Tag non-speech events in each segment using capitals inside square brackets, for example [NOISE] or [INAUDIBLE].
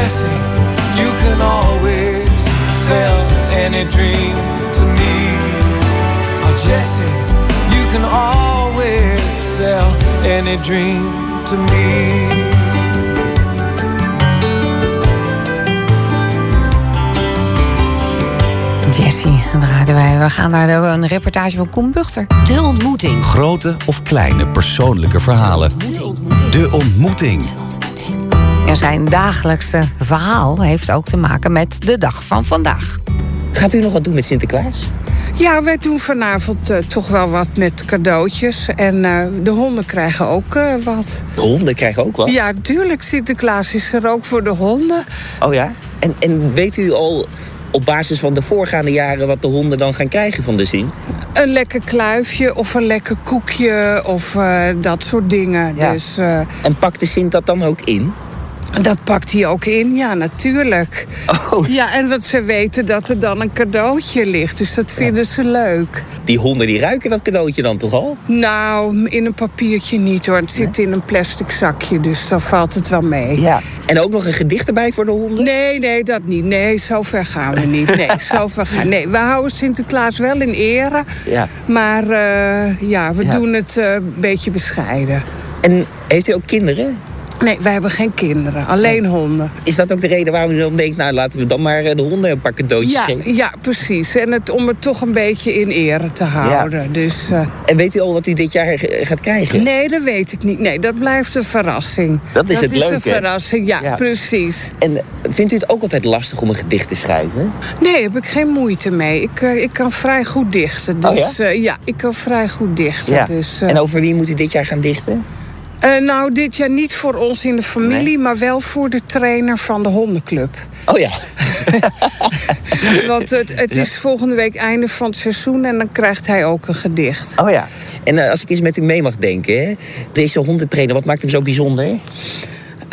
Jesse, you can always sell any dream to me. Oh, Jesse, you can always sell any dream to me. Jessie, dan raden wij. We gaan naar de, een reportage van Koen Buchter. De ontmoeting. Grote of kleine persoonlijke verhalen. De ontmoeting. En zijn dagelijkse verhaal heeft ook te maken met de dag van vandaag. Gaat u nog wat doen met Sinterklaas? Ja, wij doen vanavond uh, toch wel wat met cadeautjes. En uh, de honden krijgen ook uh, wat. De honden krijgen ook wat? Ja, tuurlijk. Sinterklaas is er ook voor de honden. Oh ja? En, en weet u al op basis van de voorgaande jaren wat de honden dan gaan krijgen van de Sint? Een lekker kluifje of een lekker koekje of uh, dat soort dingen. Ja. Dus, uh, en pakt de Sint dat dan ook in? Dat pakt hij ook in, ja, natuurlijk. Oh. Ja, en dat ze weten dat er dan een cadeautje ligt. Dus dat vinden ja. ze leuk. Die honden die ruiken dat cadeautje dan toch al? Nou, in een papiertje niet hoor. Het zit in een plastic zakje, dus dan valt het wel mee. Ja. En ook nog een gedicht erbij voor de honden? Nee, nee, dat niet. Nee, zover gaan we niet. Nee, [LAUGHS] zover gaan Nee, we houden Sinterklaas wel in ere. Ja. Maar uh, ja, we ja. doen het uh, een beetje bescheiden. En heeft u ook kinderen? Nee, wij hebben geen kinderen, alleen honden. Is dat ook de reden waarom u dan denkt, nou laten we dan maar de honden een paar cadeautjes ja, geven? Ja, precies. En het, om het toch een beetje in ere te houden. Ja. Dus, uh... En weet u al wat u dit jaar gaat krijgen? Nee, dat weet ik niet. Nee, dat blijft een verrassing. Dat is dat het is leuke. een verrassing, ja, ja, precies. En vindt u het ook altijd lastig om een gedicht te schrijven? Nee, heb ik geen moeite mee. Ik, uh, ik kan vrij goed dichten. Dus oh, ja? Uh, ja? ik kan vrij goed dichten. Ja. Dus, en over wie moet u dit jaar gaan dichten? Uh, nou, dit jaar niet voor ons in de familie, nee. maar wel voor de trainer van de hondenclub. Oh ja. [LAUGHS] Want het, het is volgende week einde van het seizoen en dan krijgt hij ook een gedicht. Oh ja. En uh, als ik eens met u mee mag denken, hè? deze hondentrainer, wat maakt hem zo bijzonder? Uh,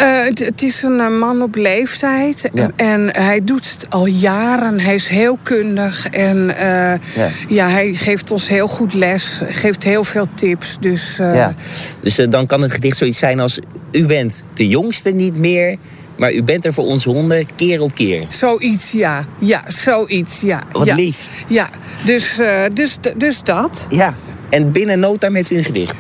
het, het, is een man op leeftijd ja. en hij doet het al jaren. Hij is heel kundig en uh, ja. ja. hij geeft ons heel goed les, geeft heel veel tips. Dus, uh... ja. dus dan kan het gedicht zoiets zijn als: U bent de jongste niet meer, maar u bent er voor onze honden keer op keer. Zoiets, ja. Ja, zoiets, ja. Wat ja. lief. Ja, dus, dus, dus dat. Ja, en binnen no time heeft u een gedicht.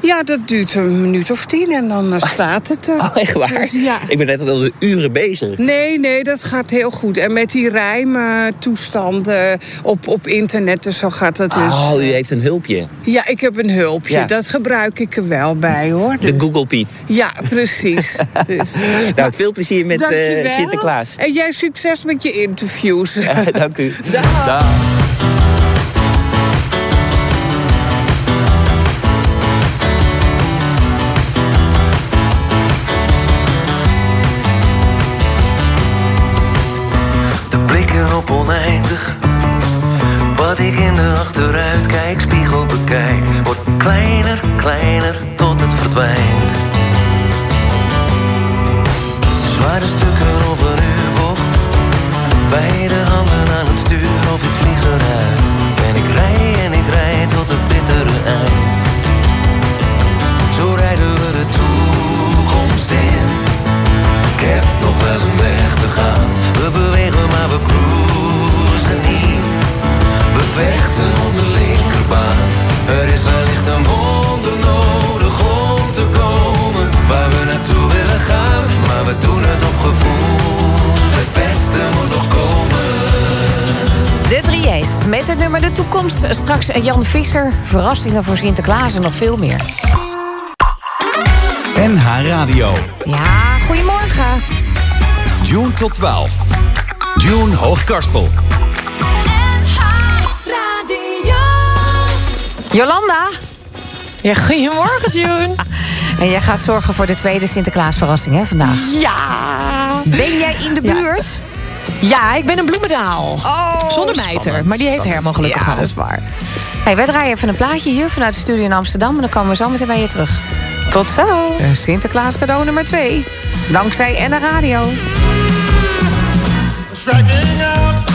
Ja, dat duurt een minuut of tien en dan uh, staat het er. [LAUGHS] Oh, echt waar? Dus, ja. Ik ben net al uren bezig. Nee, nee, dat gaat heel goed. En met die rijmtoestanden op, op internet en zo gaat dat dus. Oh, u heeft een hulpje. Ja, ik heb een hulpje. Ja. Dat gebruik ik er wel bij, hoor. Dus... De Google Piet. Ja, precies. [LAUGHS] dus, nou, veel plezier met uh, Sinterklaas. En jij succes met je interviews. [LAUGHS] Ja, dank u. Dag. Dag. Ik in de achteruitkijkspiegel bekijk, wordt kleiner, kleiner tot het verdwijnt. Zware stukken over uw bocht, beide handen aan het stuur of ik vlieg eruit. En ik rij en ik rij tot het bittere eind. Zo rijden we de toekomst in. Ik heb nog wel een weg te gaan. We bewegen maar we cruisen niet. Vechten om de linkerbaan. Er is wellicht een wonder nodig om te komen waar we naartoe willen gaan. Maar we doen het op gevoel. Het beste moet nog komen. De 3J's met het nummer De Toekomst. Straks Jan Visser. Verrassingen voor Sinterklaas en nog veel meer. NH Radio. Ja, goedemorgen. June tot 12. June Hoogkarspel. Jolanda. Ja, goedemorgen, June. [LAUGHS] en jij gaat zorgen voor de tweede Sinterklaasverrassing, hè, vandaag? Ja. Ben jij in de buurt? Ja, ja ik ben in Bloemendaal. Oh, Zonder mijter, maar die heeft Herman gelukkig ja, al. dat is waar. Hey, wij draaien even een plaatje hier vanuit de studio in Amsterdam... en dan komen we zo meteen bij je terug. Tot zo. Sinterklaas cadeau nummer 2. Dankzij en de radio. Striking out,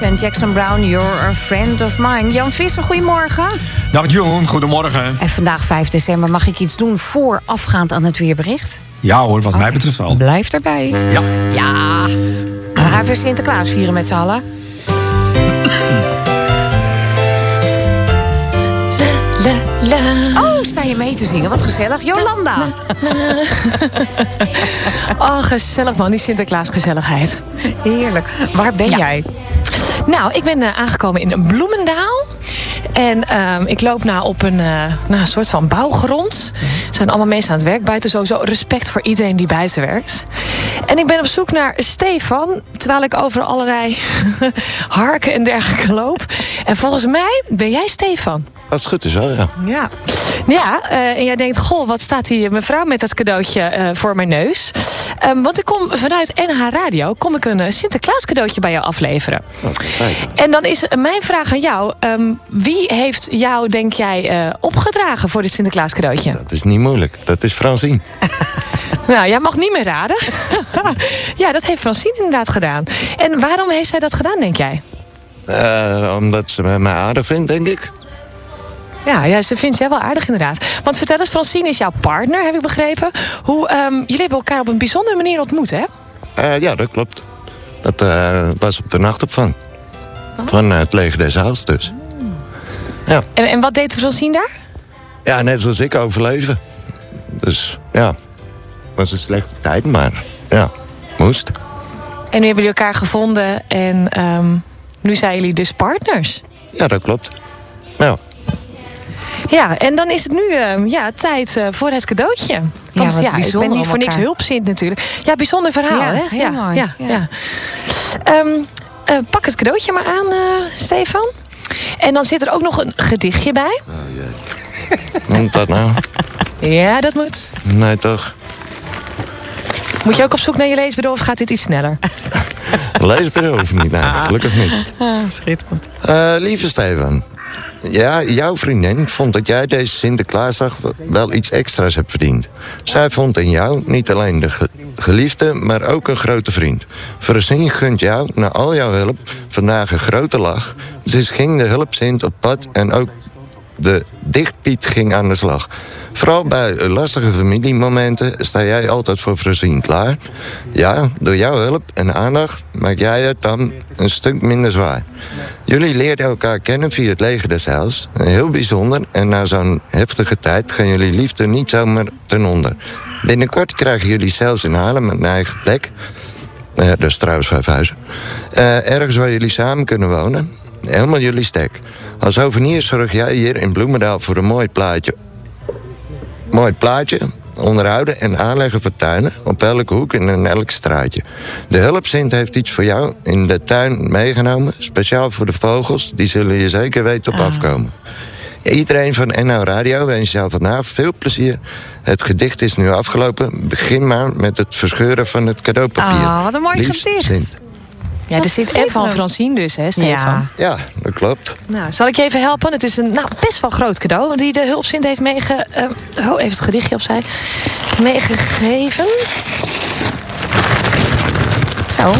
En Jackson Brown, You're a Friend of Mine. Jan Visser, goedemorgen. Dag Joen, goedemorgen. En vandaag 5 december mag ik iets doen voorafgaand aan het weerbericht? Ja hoor, wat mij betreft al. Blijf erbij. Ja. Ja. Dan gaan we weer Sinterklaas vieren met z'n allen. La, la. Oh, sta je mee te zingen? Wat gezellig. Jolanda. [LAUGHS] Oh, gezellig man, die Sinterklaasgezelligheid. Heerlijk. Waar ben Ja. jij? Nou, ik ben eh, aangekomen in Bloemendaal. En ehm, ik loop nou op een, eh, nou, een soort van bouwgrond. Er zijn allemaal mensen aan het werk buiten. Sowieso respect voor iedereen die buiten werkt. En ik ben op zoek naar Stefan. Terwijl ik over allerlei [LAUGHS] harken en dergelijke loop. En volgens mij ben jij Stefan. Als het goed is wel, ja. Ja, ja eh, en jij denkt, goh, wat staat die mevrouw met dat cadeautje eh, voor mijn neus? Ehm, want ik kom vanuit NH Radio, kom ik een eh, Sinterklaas cadeautje bij jou afleveren. En dan is mijn vraag aan jou, ehm, wie heeft jou, denk jij, opgedragen voor dit Sinterklaas cadeautje? Dat is niet moeilijk. Dat is Francine. [LAUGHS] Nou, jij mag niet meer raden. [LAUGHS] ja, dat heeft Francine inderdaad gedaan. En waarom heeft zij dat gedaan, denk jij? Omdat ze mij aardig vindt, denk ik. Ja, ja, ze vindt jij wel aardig inderdaad. Want vertel eens, Francine is jouw partner, heb ik begrepen. Hoe, ehm, jullie hebben elkaar op een bijzondere manier ontmoet, hè? Eh, ja, dat klopt. Dat eh, was op de nachtopvang. Van eh, het leger des Heils dus. Ja. En, en wat deed Francine daar? ja, net zoals ik overleven. Dus ja, was een slechte tijd, maar ja, moest. En nu hebben jullie elkaar gevonden en ehm, nu zijn jullie dus partners. Ja, dat klopt. Nou, Ja, en dan is het nu ehm, ja, tijd eh, voor het cadeautje. Want wat ja, ik ben niet om voor niks elkaar. hulpzint natuurlijk. Ja, bijzonder verhaal, Ja, hè? heel mooi, Ja, ja. ja. Ehm, eh, pak het cadeautje maar aan, eh, Stefan. En dan zit er ook nog een gedichtje bij. moet dat nou? [LAUGHS] Ja, dat moet. Nee, toch? Moet je ook op zoek naar je leesbureau of gaat dit iets sneller? [LAUGHS] Leesbureau hoeft niet, nee, gelukkig niet. Ah, schitterend. Eh, lieve Steven, ja, jouw vriendin vond dat jij deze Sinterklaasdag wel iets extra's hebt verdiend. Zij vond in jou niet alleen de ge- geliefde, maar ook een grote vriend. Francine gunt jou, na al jouw hulp, vandaag een grote lach. Dus ging de hulpzint op pad en ook de dichtpiet ging aan de slag. Vooral bij lastige familiemomenten sta jij altijd voor Francine klaar. Ja, door jouw hulp en aandacht maak jij het dan een stuk minder zwaar. Jullie leerden elkaar kennen via het leger des Heils. Heel bijzonder en na zo'n heftige tijd gaan jullie liefde niet zomaar ten onder. Binnenkort krijgen jullie zelfs in Haarlem een eigen plek. Eh, dat trouwens vijf huizen. Eh, ergens waar jullie samen kunnen wonen. Helemaal jullie stek. Als hovenier zorg jij hier in Bloemendaal voor een mooi plaatje. Mooi plaatje, onderhouden en aanleggen van tuinen... op elke hoek en in elk straatje. De hulpzint heeft iets voor jou in de tuin meegenomen... speciaal voor de vogels, die zullen je zeker weten op afkomen. Iedereen van NL Radio wens jou vandaag veel plezier. Het gedicht is nu afgelopen. Begin maar met het verscheuren van het cadeaupapier. Ah, wat een mooi Liefst gedicht. Sint. Ja, er zit van Francine dus, hè, Stefan? Ja. Ja, dat klopt. Nou, zal ik je even helpen? Het is een nou, best wel groot cadeau die de hulpzint heeft meege... eh, oh, even het gedichtje opzij. Meegegeven. Zo.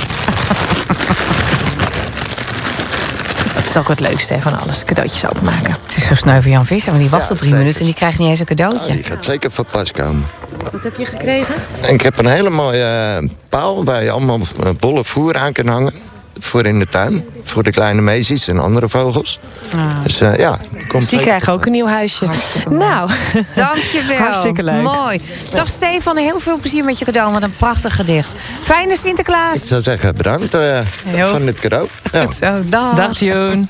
Is ook het leukste hè, van alles, cadeautjes openmaken. Het is zo sneu voor Jan Visser, want die wacht Ja, tot drie zeker. minuten en die krijgt niet eens een cadeautje. Die gaat zeker van pas komen. Wat heb je gekregen? En ik heb een hele mooie eh, paal waar je allemaal eh, bolle voer aan kan hangen. Voor in de tuin. Voor de kleine meisjes en andere vogels. Dus eh, ja, komt die krijgen ook een nieuw huisje. Nou, [LAUGHS] Dankjewel. Hartstikke leuk. Mooi. Dag Stefan, heel veel plezier met je cadeau. Wat een prachtig gedicht. Fijne Ik Sinterklaas. zou zeggen, bedankt eh, van dit cadeau. [LAUGHS] Ja. Zo, dag. dag June.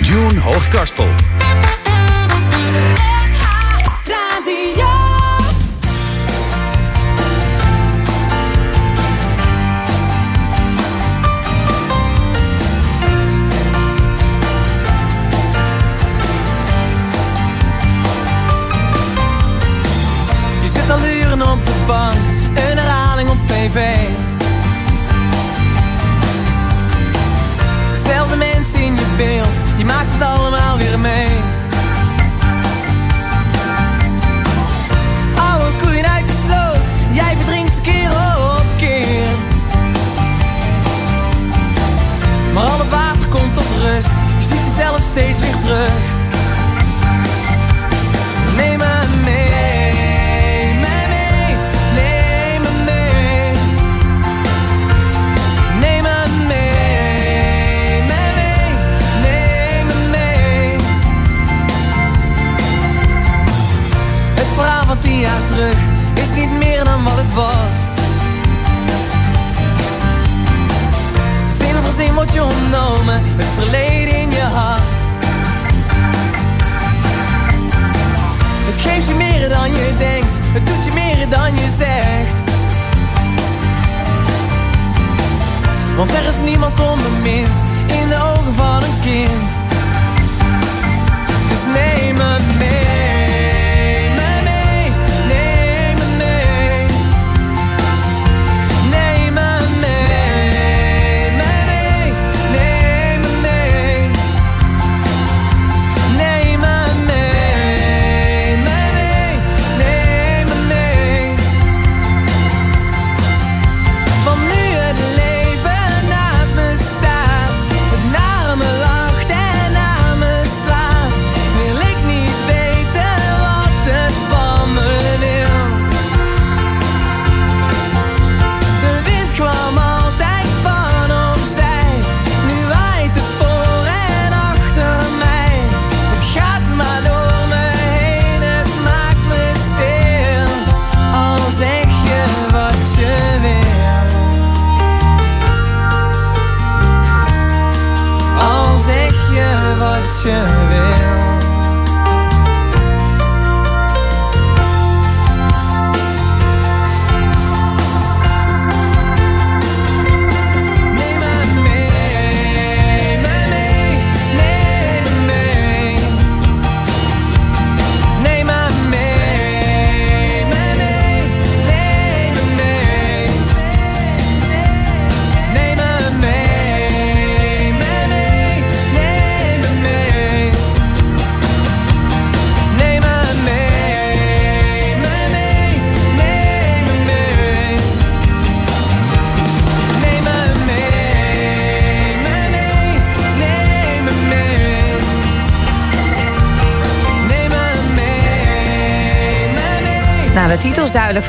June Hoogkarspel.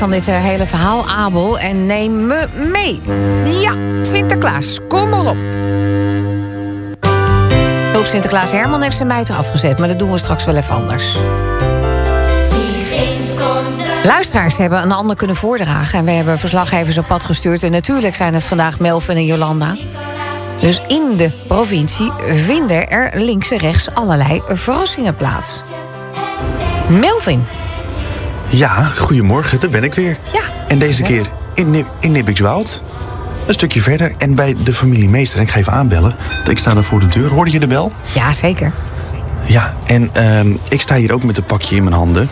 Van dit eh, hele verhaal, Abel. En neem me mee. Ja, Sinterklaas, kom maar op. Hulp Sinterklaas Herman heeft zijn mijter afgezet, maar dat doen we straks wel even anders. Luisteraars hebben een ander kunnen voordragen. En we hebben verslaggevers op pad gestuurd. En natuurlijk zijn het vandaag Melvin en Jolanda. Dus in de provincie vinden er links en rechts allerlei verrassingen plaats. Melvin, Ja, goedemorgen, daar ben ik weer. Ja. En deze keer in, in Nibbikswoud. Een stukje verder en bij de familie Meester. En ik ga even aanbellen. Ik sta daar voor de deur. Hoorde je de bel? ja zeker. Ja, en ehm, ik sta hier ook met een pakje in mijn handen.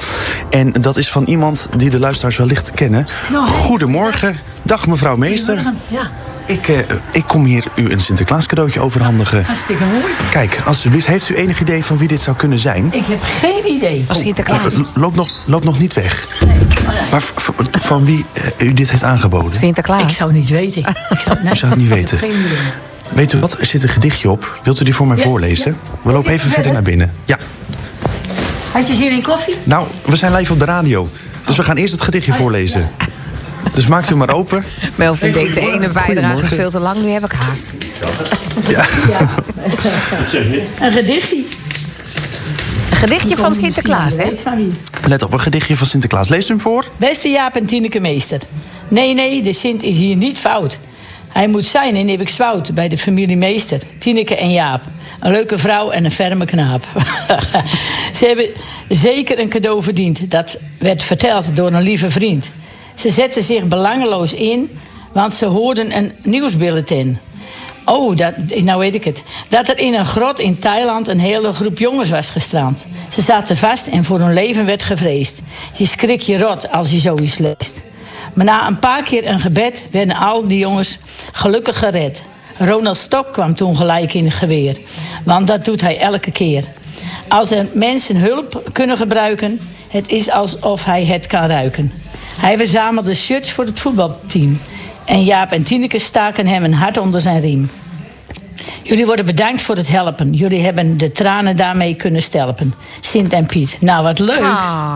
En dat is van iemand die de luisteraars wellicht kennen. Goedemorgen. Dag mevrouw Meester. Ja, Ik, eh, ik kom hier u een Sinterklaas cadeautje overhandigen. hartstikke mooi. Kijk, alsjeblieft, heeft u enig idee van wie dit zou kunnen zijn? Ik heb geen idee. Als Sinterklaas. Oh, loop, nog, loop nog niet weg. Maar v- v- van wie eh, u dit heeft aangeboden? Sinterklaas. Ik zou het niet weten. [LAUGHS] Ik zou, nee, U zou het niet ik heb weten. Geen idee. Weet u wat? Er zit een gedichtje op. Wilt u die voor mij Ja, voorlezen? ja. We lopen even verder naar binnen. Ja. Had je zin in koffie? Nou, we zijn live op de radio. Dus we gaan eerst het gedichtje voorlezen. Dus maakt u maar open. Melvin denkt de ene bijdrage veel te lang, nu heb ik haast. Ja. Een gedichtje. Een gedichtje van Sinterklaas, hè? Let op, een gedichtje van Sinterklaas. Lees hem voor. Beste Jaap en Tineke Meester. Nee, nee, de Sint is hier niet fout. Hij moet zijn in Ibbekswoud bij de familie Meester. Tineke en Jaap. Een leuke vrouw en een ferme knaap. [LAUGHS] Ze hebben zeker een cadeau verdiend. Dat werd verteld door een lieve vriend. Ze zetten zich belangeloos in, want ze hoorden een nieuwsbulletin. Oh, dat, nou weet ik het. Dat er in een grot in Thailand een hele groep jongens was gestrand. Ze zaten vast en voor hun leven werd gevreesd. Je schrik je rot als je zoiets leest. Maar na een paar keer een gebed werden al die jongens gelukkig gered. Ronald Stok kwam toen gelijk in het geweer. Want dat doet hij elke keer. Als er mensen hulp kunnen gebruiken, het is alsof hij het kan ruiken. Hij verzamelde shirts voor het voetbalteam. En Jaap en Tineke staken hem een hart onder zijn riem. Jullie worden bedankt voor het helpen. Jullie hebben de tranen daarmee kunnen stelpen. Sint en Piet. Nou, wat leuk.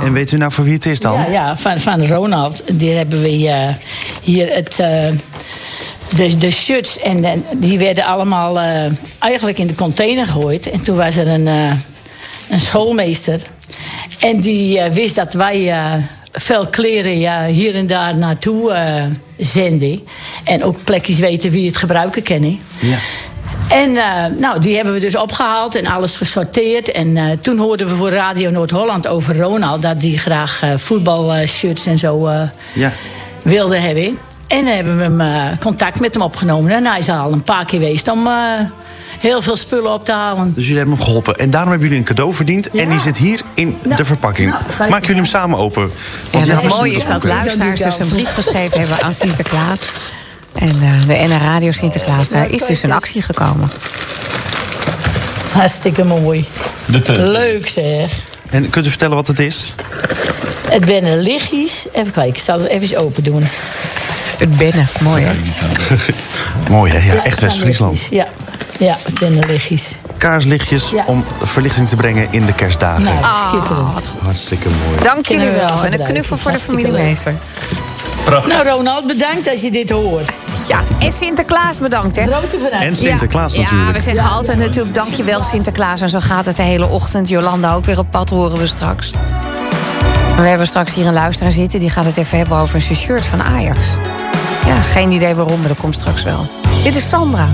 En weet u nou voor wie het is dan? Ja, ja van, van Ronald. Die hebben we eh, hier het... eh, de, de shirts en de- die werden allemaal eh, eigenlijk in de container gegooid. En toen was er een, eh, een schoolmeester. En die eh, wist dat wij eh, veel kleren ja, hier en daar naartoe eh, zenden. En ook plekjes weten wie het gebruiken kennen. Ja. En eh, nou, die hebben we dus opgehaald en alles gesorteerd. En eh, toen hoorden we voor Radio Noord-Holland over Ronald... dat die graag voetbalshirts en zo Ja. wilde hebben. En dan hebben we hem, contact met hem opgenomen. En hij is al een paar keer geweest om heel veel spullen op te halen. Dus jullie hebben hem geholpen. En daarom hebben jullie een cadeau verdiend. En die zit hier in de verpakking. nou. Maken jullie hem samen open? En die het mooie is dat luisteraars dus een brief geschreven hebben aan Sinterklaas. En eh, de NR Radio Sinterklaas, daar is dus een actie gekomen. Hartstikke mooi. Leuk zeg. En kunt u vertellen wat het is? Het binnen lichtjes. Even kijken, ik zal het even open doen. Het binnen, mooi hè? [LAUGHS] Mooi hè? Ja, echt West-Friesland. Ja, ja lichtjes. Kaarslichtjes Ja. om verlichting te brengen in de kerstdagen. Nou, schitterend. Hartstikke mooi. Dank jullie wel. En een knuffel voor de familiemeester. Nou, Ronald, bedankt als je dit hoort. Ja, en Sinterklaas bedankt, hè? En Sinterklaas ja, natuurlijk. Ja, we zeggen altijd natuurlijk dankjewel Sinterklaas. En zo gaat het de hele ochtend. Jolanda ook weer op pad, horen we straks. We hebben straks hier een luisteraar zitten... die gaat het even hebben over zijn shirt van Ajax. Ja, geen idee waarom, maar dat komt straks wel. Dit is Sandra.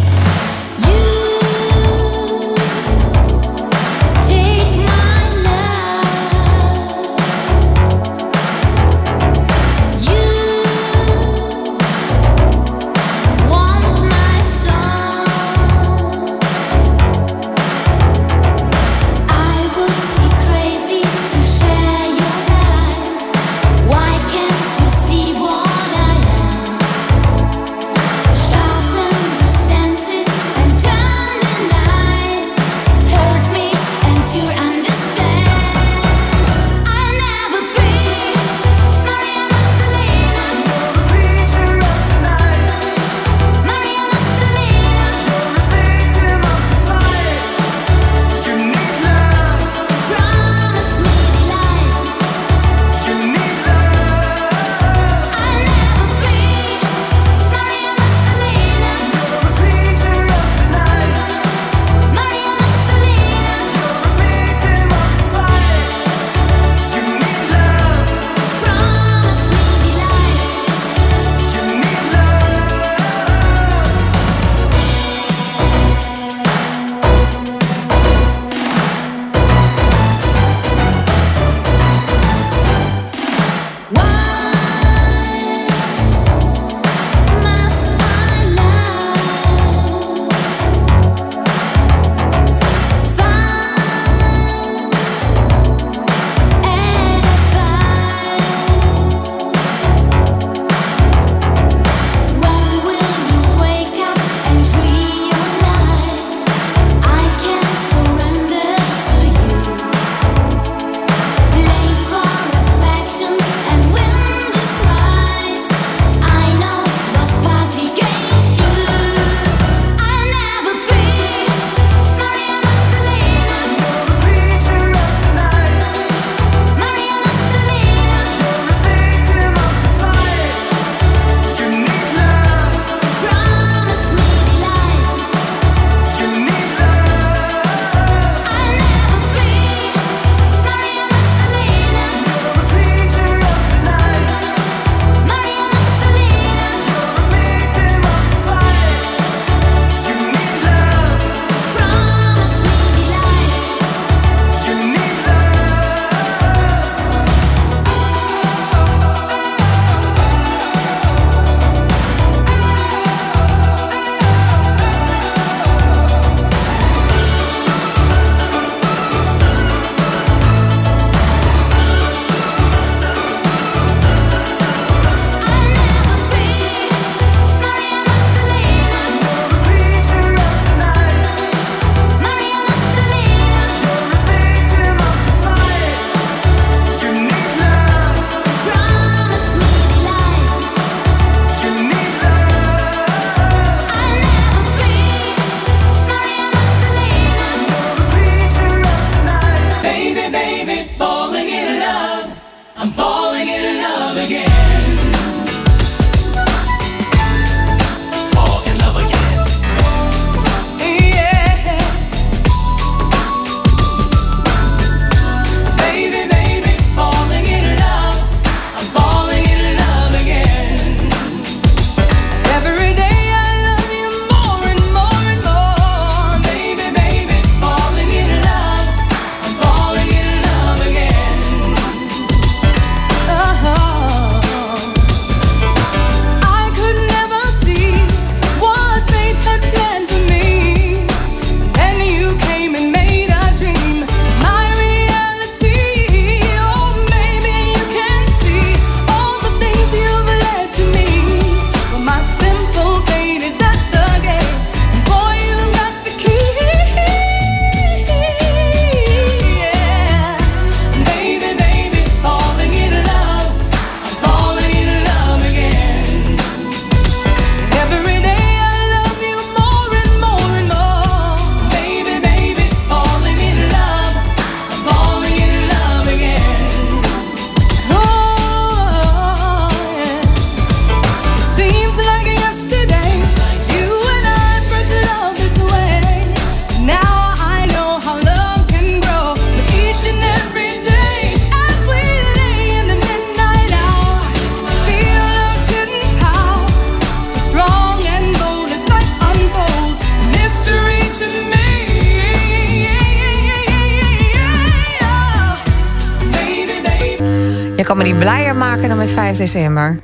December.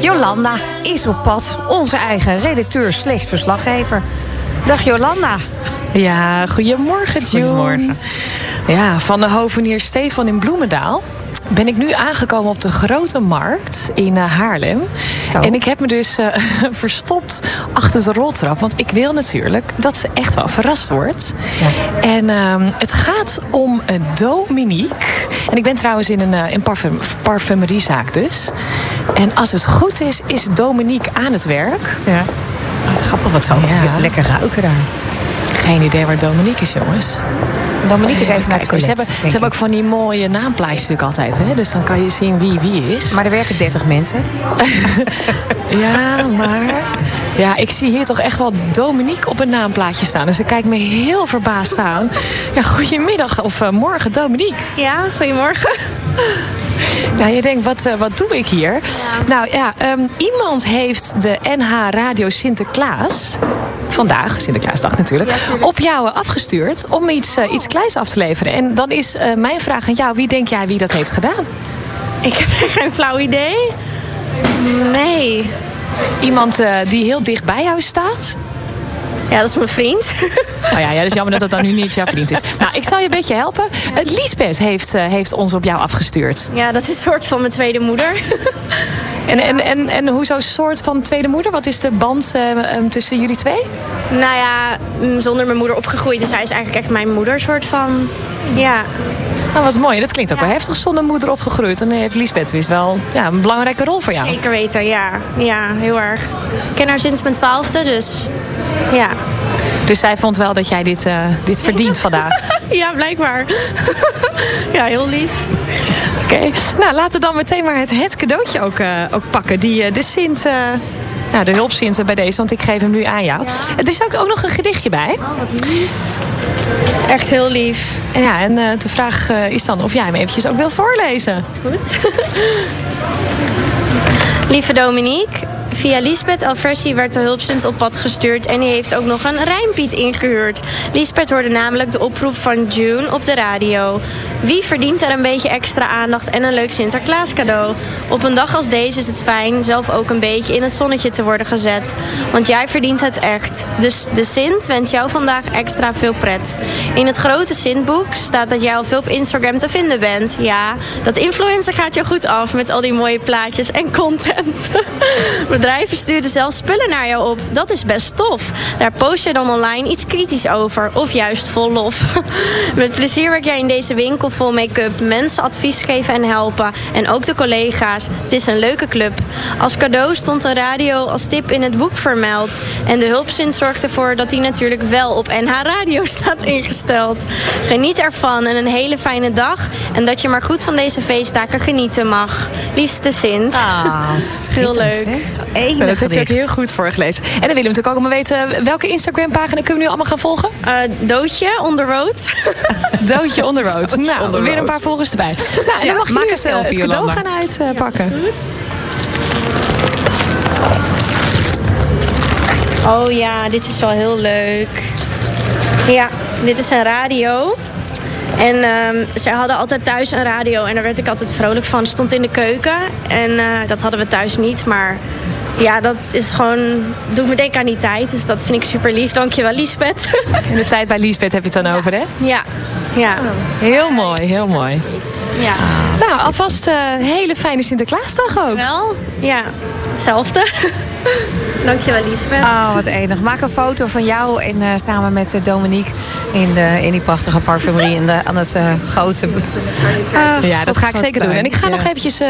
Jolanda is op pad, onze eigen redacteur slash verslaggever. Dag Jolanda. Ja, goedemorgen June. Goedemorgen. Ja, van de hovenier Stefan in Bloemendaal ben ik nu aangekomen op de Grote Markt in eh, Haarlem. En ik heb me dus eh, [LAUGHS] verstopt achter de roltrap. Want ik wil natuurlijk dat ze echt wel verrast wordt. En ehm, het gaat om eh, Dominique. En ik ben trouwens in een, parfum, parfumeriezaak dus. En als het goed is, is Dominique aan het werk. Ja. Wat grappig, wat zal het lekker ruiken daar. Geen idee waar Dominique is, jongens. Dominique is even naar het kijken, toilet, Ze hebben, ze hebben ook van die mooie naamplaatjes natuurlijk altijd. Hè? Dus dan kan je zien wie wie is. Maar er werken 30 mensen. [LAUGHS] Ja, maar... Ja, ik zie hier toch echt wel Dominique op een naamplaatje staan. Dus ik kijk me heel verbaasd aan. Ja, goedemiddag of eh, morgen, Dominique. Ja, goedemorgen. [LAUGHS] Nou, je denkt, wat, eh, wat doe ik hier? Nou ja, ehm, iemand heeft de NH Radio Sinterklaas... vandaag, Sinterklaasdag natuurlijk... op jou eh, afgestuurd om iets, eh, iets kleins af te leveren. En dan is eh, mijn vraag aan jou, wie denk jij wie dat heeft gedaan? Ik [LAUGHS] heb geen flauw idee. Nee. Iemand die heel dicht bij jou staat? Ja, dat is mijn vriend. [LAUGHS] Oh ja, ja, dat is jammer dat het dan nu niet jouw vriend is. Nou, ik zal je een beetje helpen. Uh, Liesbeth heeft, heeft ons op jou afgestuurd. Ja, dat is een soort van mijn tweede moeder. [LAUGHS] En, en, en, en hoezo soort van tweede moeder? Wat is de band eh, em, tussen jullie twee? Nou ja, mm, zonder mijn moeder opgegroeid. Dus zij is eigenlijk echt mijn moeder, soort van. Ja. Nou, wat mooi. Dat klinkt ook wel heftig zonder moeder opgegroeid. En dan heeft Liesbeth dus wel ja, een belangrijke rol voor jou. Zeker weten, ja. Ja, heel erg. Ik ken haar sinds mijn twaalfde, dus ja. Dus zij vond wel dat jij dit, eh, dit verdient vandaag. [LAUGHS] Ja, blijkbaar. [LAUGHS] ja, heel lief. Oké. Nou, laten we dan meteen maar het, het cadeautje ook, eh, ook pakken. Die eh, de Sint... eh, nou, de hulpsint bij deze, want ik geef hem nu aan jou. Er is ook, ook nog een gedichtje bij. Echt heel lief. En ja, en de vraag is dan of jij hem eventjes ook wil voorlezen. Goed. [LAUGHS] Lieve Dominique, via Lisbeth Alversi werd de hulpstunt op pad gestuurd en die heeft ook nog een rijmpiet ingehuurd. Lisbeth hoorde namelijk de oproep van June op de radio. Wie verdient er een beetje extra aandacht en een leuk Sinterklaas cadeau? Op een dag als deze is het fijn zelf ook een beetje in het zonnetje te worden gezet. Want jij verdient het echt. Dus de Sint wens jou vandaag extra veel pret. In het grote Sintboek staat dat jij al veel op Instagram te vinden bent. Ja, dat influencer gaat jou goed af met al die mooie plaatjes en content. [LAUGHS] Bedrijven sturen zelfs spullen naar jou op. Dat is best tof. Daar post je dan online iets kritisch over. Of juist vol lof. [LAUGHS] Met plezier werk jij in deze winkel vol make-up. Mensen advies geven en helpen. En ook de collega's. Het is een leuke club. Als cadeau stond een radio als tip in het boek vermeld. En de hulpzin zorgt ervoor dat die natuurlijk wel op NH Radio [LAUGHS] staat ingesteld. Geniet ervan en een hele fijne dag. En dat je maar goed van deze feestdagen genieten mag. Liefste Sint. Ah, [LAUGHS] Heel leuk. Enig dat heb je ook heel goed voorgelezen. En dan willen we natuurlijk ook allemaal weten... welke Instagram-pagina kunnen we nu allemaal gaan volgen? Eh, Doodje, on the road. [LAUGHS] Doodje on the road. Doodje nou, the weer een paar volgers erbij. Nou, en Ja, dan mag je maak een het, eh, selfie, het cadeau Jolanda. gaan uitpakken. Oh ja, dit is wel heel leuk. Ja, dit is een radio. En ehm, zij hadden altijd thuis een radio en daar werd ik altijd vrolijk van. Het stond in de keuken en eh, dat hadden we thuis niet. Maar ja, dat is gewoon, doet me denken aan die tijd. Dus dat vind ik super lief. Dankjewel, Liesbeth. [LAUGHS] In de tijd bij Liesbeth heb je het dan over, hè? ja, ja. Heel mooi, heel mooi. ja. Nou, alvast een hele fijne Sinterklaasdag ook. Wel, ja, hetzelfde. Dankjewel, Liesbeth. Oh, wat enig. Maak een foto van jou en eh, samen met eh, Dominique in, de, in die prachtige parfumerie in de, aan het eh, grote. Ah, Ja, dat ga ik God, zeker doen. En ik ga ja. nog eventjes eh,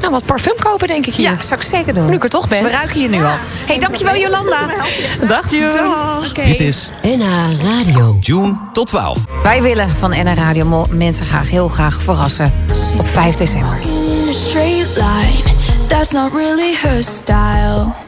nou, wat parfum kopen, denk ik hier. Ja, zou ik zeker doen. Nu ik er toch ben. We ruiken je nu al. hey, dankjewel Jolanda. [LAUGHS] Dag, June. Dag. Dit is NH Radio. June tot 12. Wij willen van NR Radio mensen graag heel graag verrassen op 5 december. in a straight line. That's not really her style.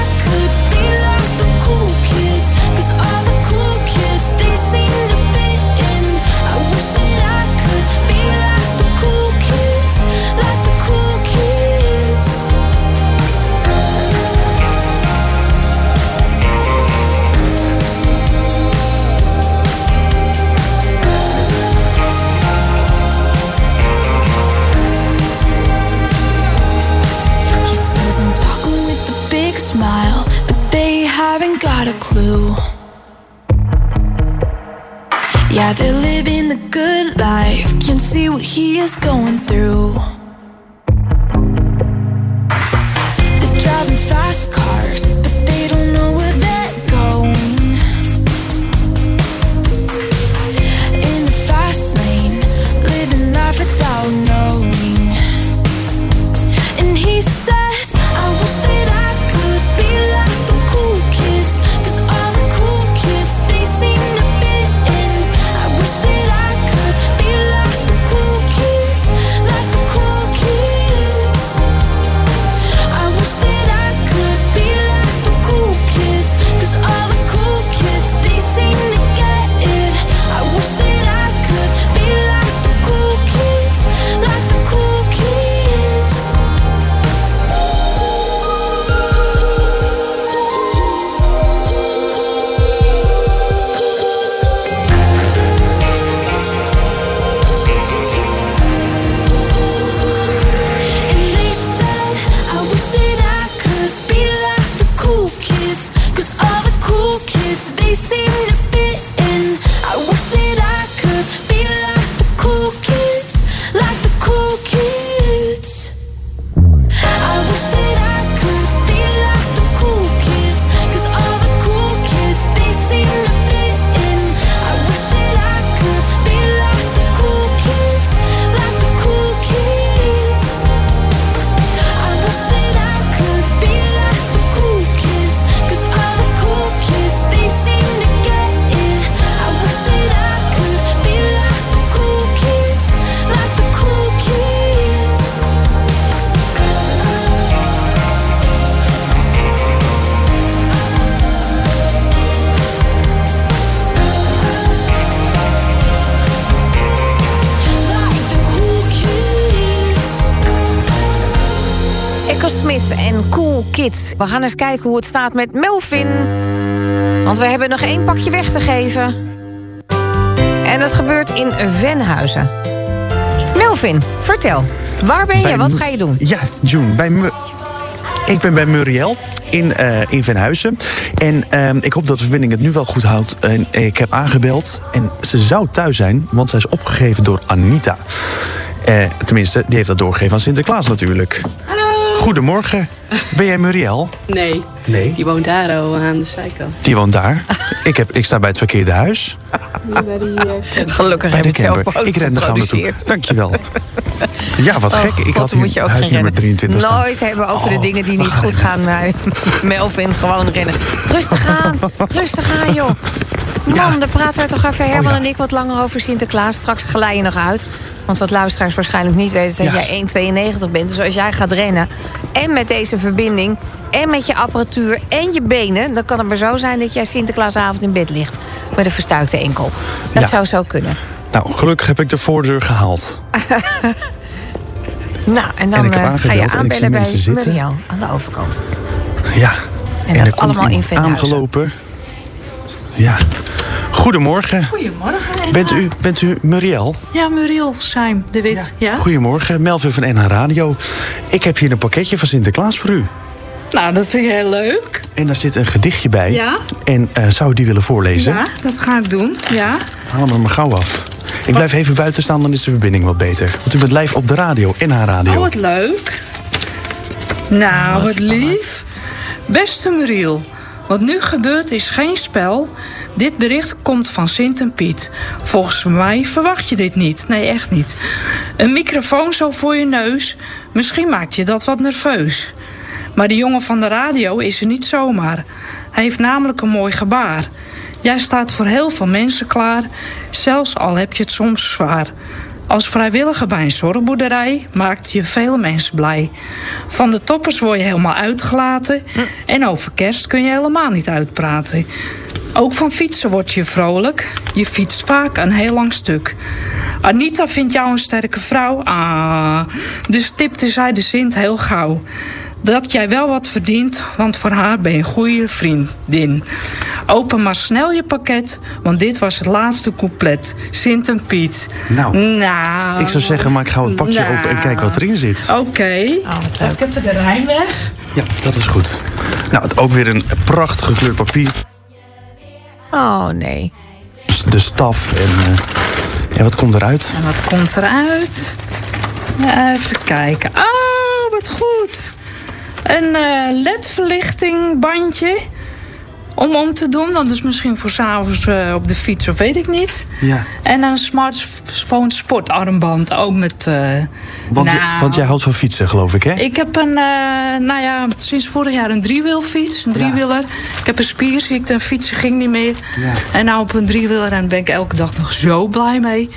clue. Yeah, they're living the good life, Can't see what he is going through. We gaan eens kijken hoe het staat met Melvin. Want we hebben nog één pakje weg te geven. En dat gebeurt in Venhuizen. Melvin, vertel. Waar ben je? Wat ga je doen? Ja, June, bij Mu- ik ben bij Muriel in, eh in Venhuizen. En ehm, ik hoop dat de verbinding het nu wel goed houdt. En ik heb aangebeld en ze zou thuis zijn, want zij is opgegeven door Anita. Eh, tenminste, die heeft dat doorgegeven aan Sinterklaas natuurlijk. Goedemorgen. Ben jij Muriel? Nee. Nee. Die woont daar oh, aan de zijkant. Die woont daar. ik, heb, ik sta bij het verkeerde huis. Bij die, eh, Gelukkig Bij heb je de het zelf. Ik ren er gauw naartoe. Dankjewel. Ja, wat Oh, gek. Ik had dan moet je hier ook huis gaan nummer rennen. 23 staan. Nooit hebben over de Oh, dingen die niet gaan goed gaan. Maar [LAUGHS] Melvin, gewoon rennen. Rustig aan, rustig aan, joh. Man, daar praten we toch even Oh, Herman en ik wat langer over Sinterklaas. Straks glij je nog uit. Want wat luisteraars waarschijnlijk niet weten... is dat Ja. jij 1,92 bent. Dus als jij gaat rennen en met deze verbinding... en met je apparatuur en je benen... dan kan het maar zo zijn dat jij Sinterklaasavond in bed ligt. Met een verstuikte enkel. Dat Ja. zou zo kunnen. Nou, gelukkig heb ik de voordeur gehaald. [LAUGHS] Nou, en dan En eh, ga je en aanbellen bij. Muriel aan de overkant. Ja. En er dat allemaal in Venhuizen. aangelopen. Ja. Goedemorgen. Goedemorgen. Bent u, bent u Muriel? Ja, Muriel Seim de Wit. Ja. Goedemorgen, Melvin van NH Radio. Ik heb hier een pakketje van Sinterklaas voor u. Nou, dat vind ik heel leuk. En daar zit een gedichtje bij. Ja. En eh, zou u die willen voorlezen? Ja, dat ga ik doen. Ja. Haal hem er maar gauw af. Ik blijf even buiten staan, dan is de verbinding wat beter. Want u bent live op de radio, NH Radio. Oh, wat leuk. Nou, wat lief. Beste Muriel, wat nu gebeurt is geen spel. Dit bericht komt van Sint en Piet. Volgens mij verwacht je dit niet. Nee, echt niet. Een microfoon zo voor je neus. Misschien maakt je dat wat nerveus. Maar die jongen van de radio is er niet zomaar. Hij heeft namelijk een mooi gebaar. Jij staat voor heel veel mensen klaar, zelfs al heb je het soms zwaar. Als vrijwilliger bij een zorgboerderij maakt je veel mensen blij. Van de toppers word je helemaal uitgelaten. En over kerst kun je helemaal niet uitpraten. Ook van fietsen word je vrolijk. Je fietst vaak een heel lang stuk. Anita vindt jou een sterke vrouw. Ah, dus tipte zij de Sint heel gauw. Dat jij wel wat verdient, want voor haar ben je een goede vriendin. Open maar snel je pakket, want dit was het laatste couplet. Sint en Piet. Nou, nou ik zou zeggen, maak gauw het pakje nou. open en kijk wat erin zit. Oké, ik heb er de rijm weg. Ja, dat is goed. Nou, het ook weer een prachtig gekleurd papier. Oh nee. Dus De staf en... eh, ja, wat komt eruit? En wat komt eruit? Ja, even kijken. Oh, wat goed. Een eh, LED-verlichting bandje. Om om te doen, want is misschien voor s'avonds eh op de fiets of weet ik niet. Ja. En een smartphone sportarmband, ook met... eh, Want, je- nou, want jij houdt van fietsen, geloof ik, hè? Ik heb een, eh, nou ja, sinds vorig jaar een driewielfiets, een driewieler. Ik heb een spierziekte en fietsen ging niet meer. Ja. En nou op een driewieler en ben ik elke dag nog zo blij mee.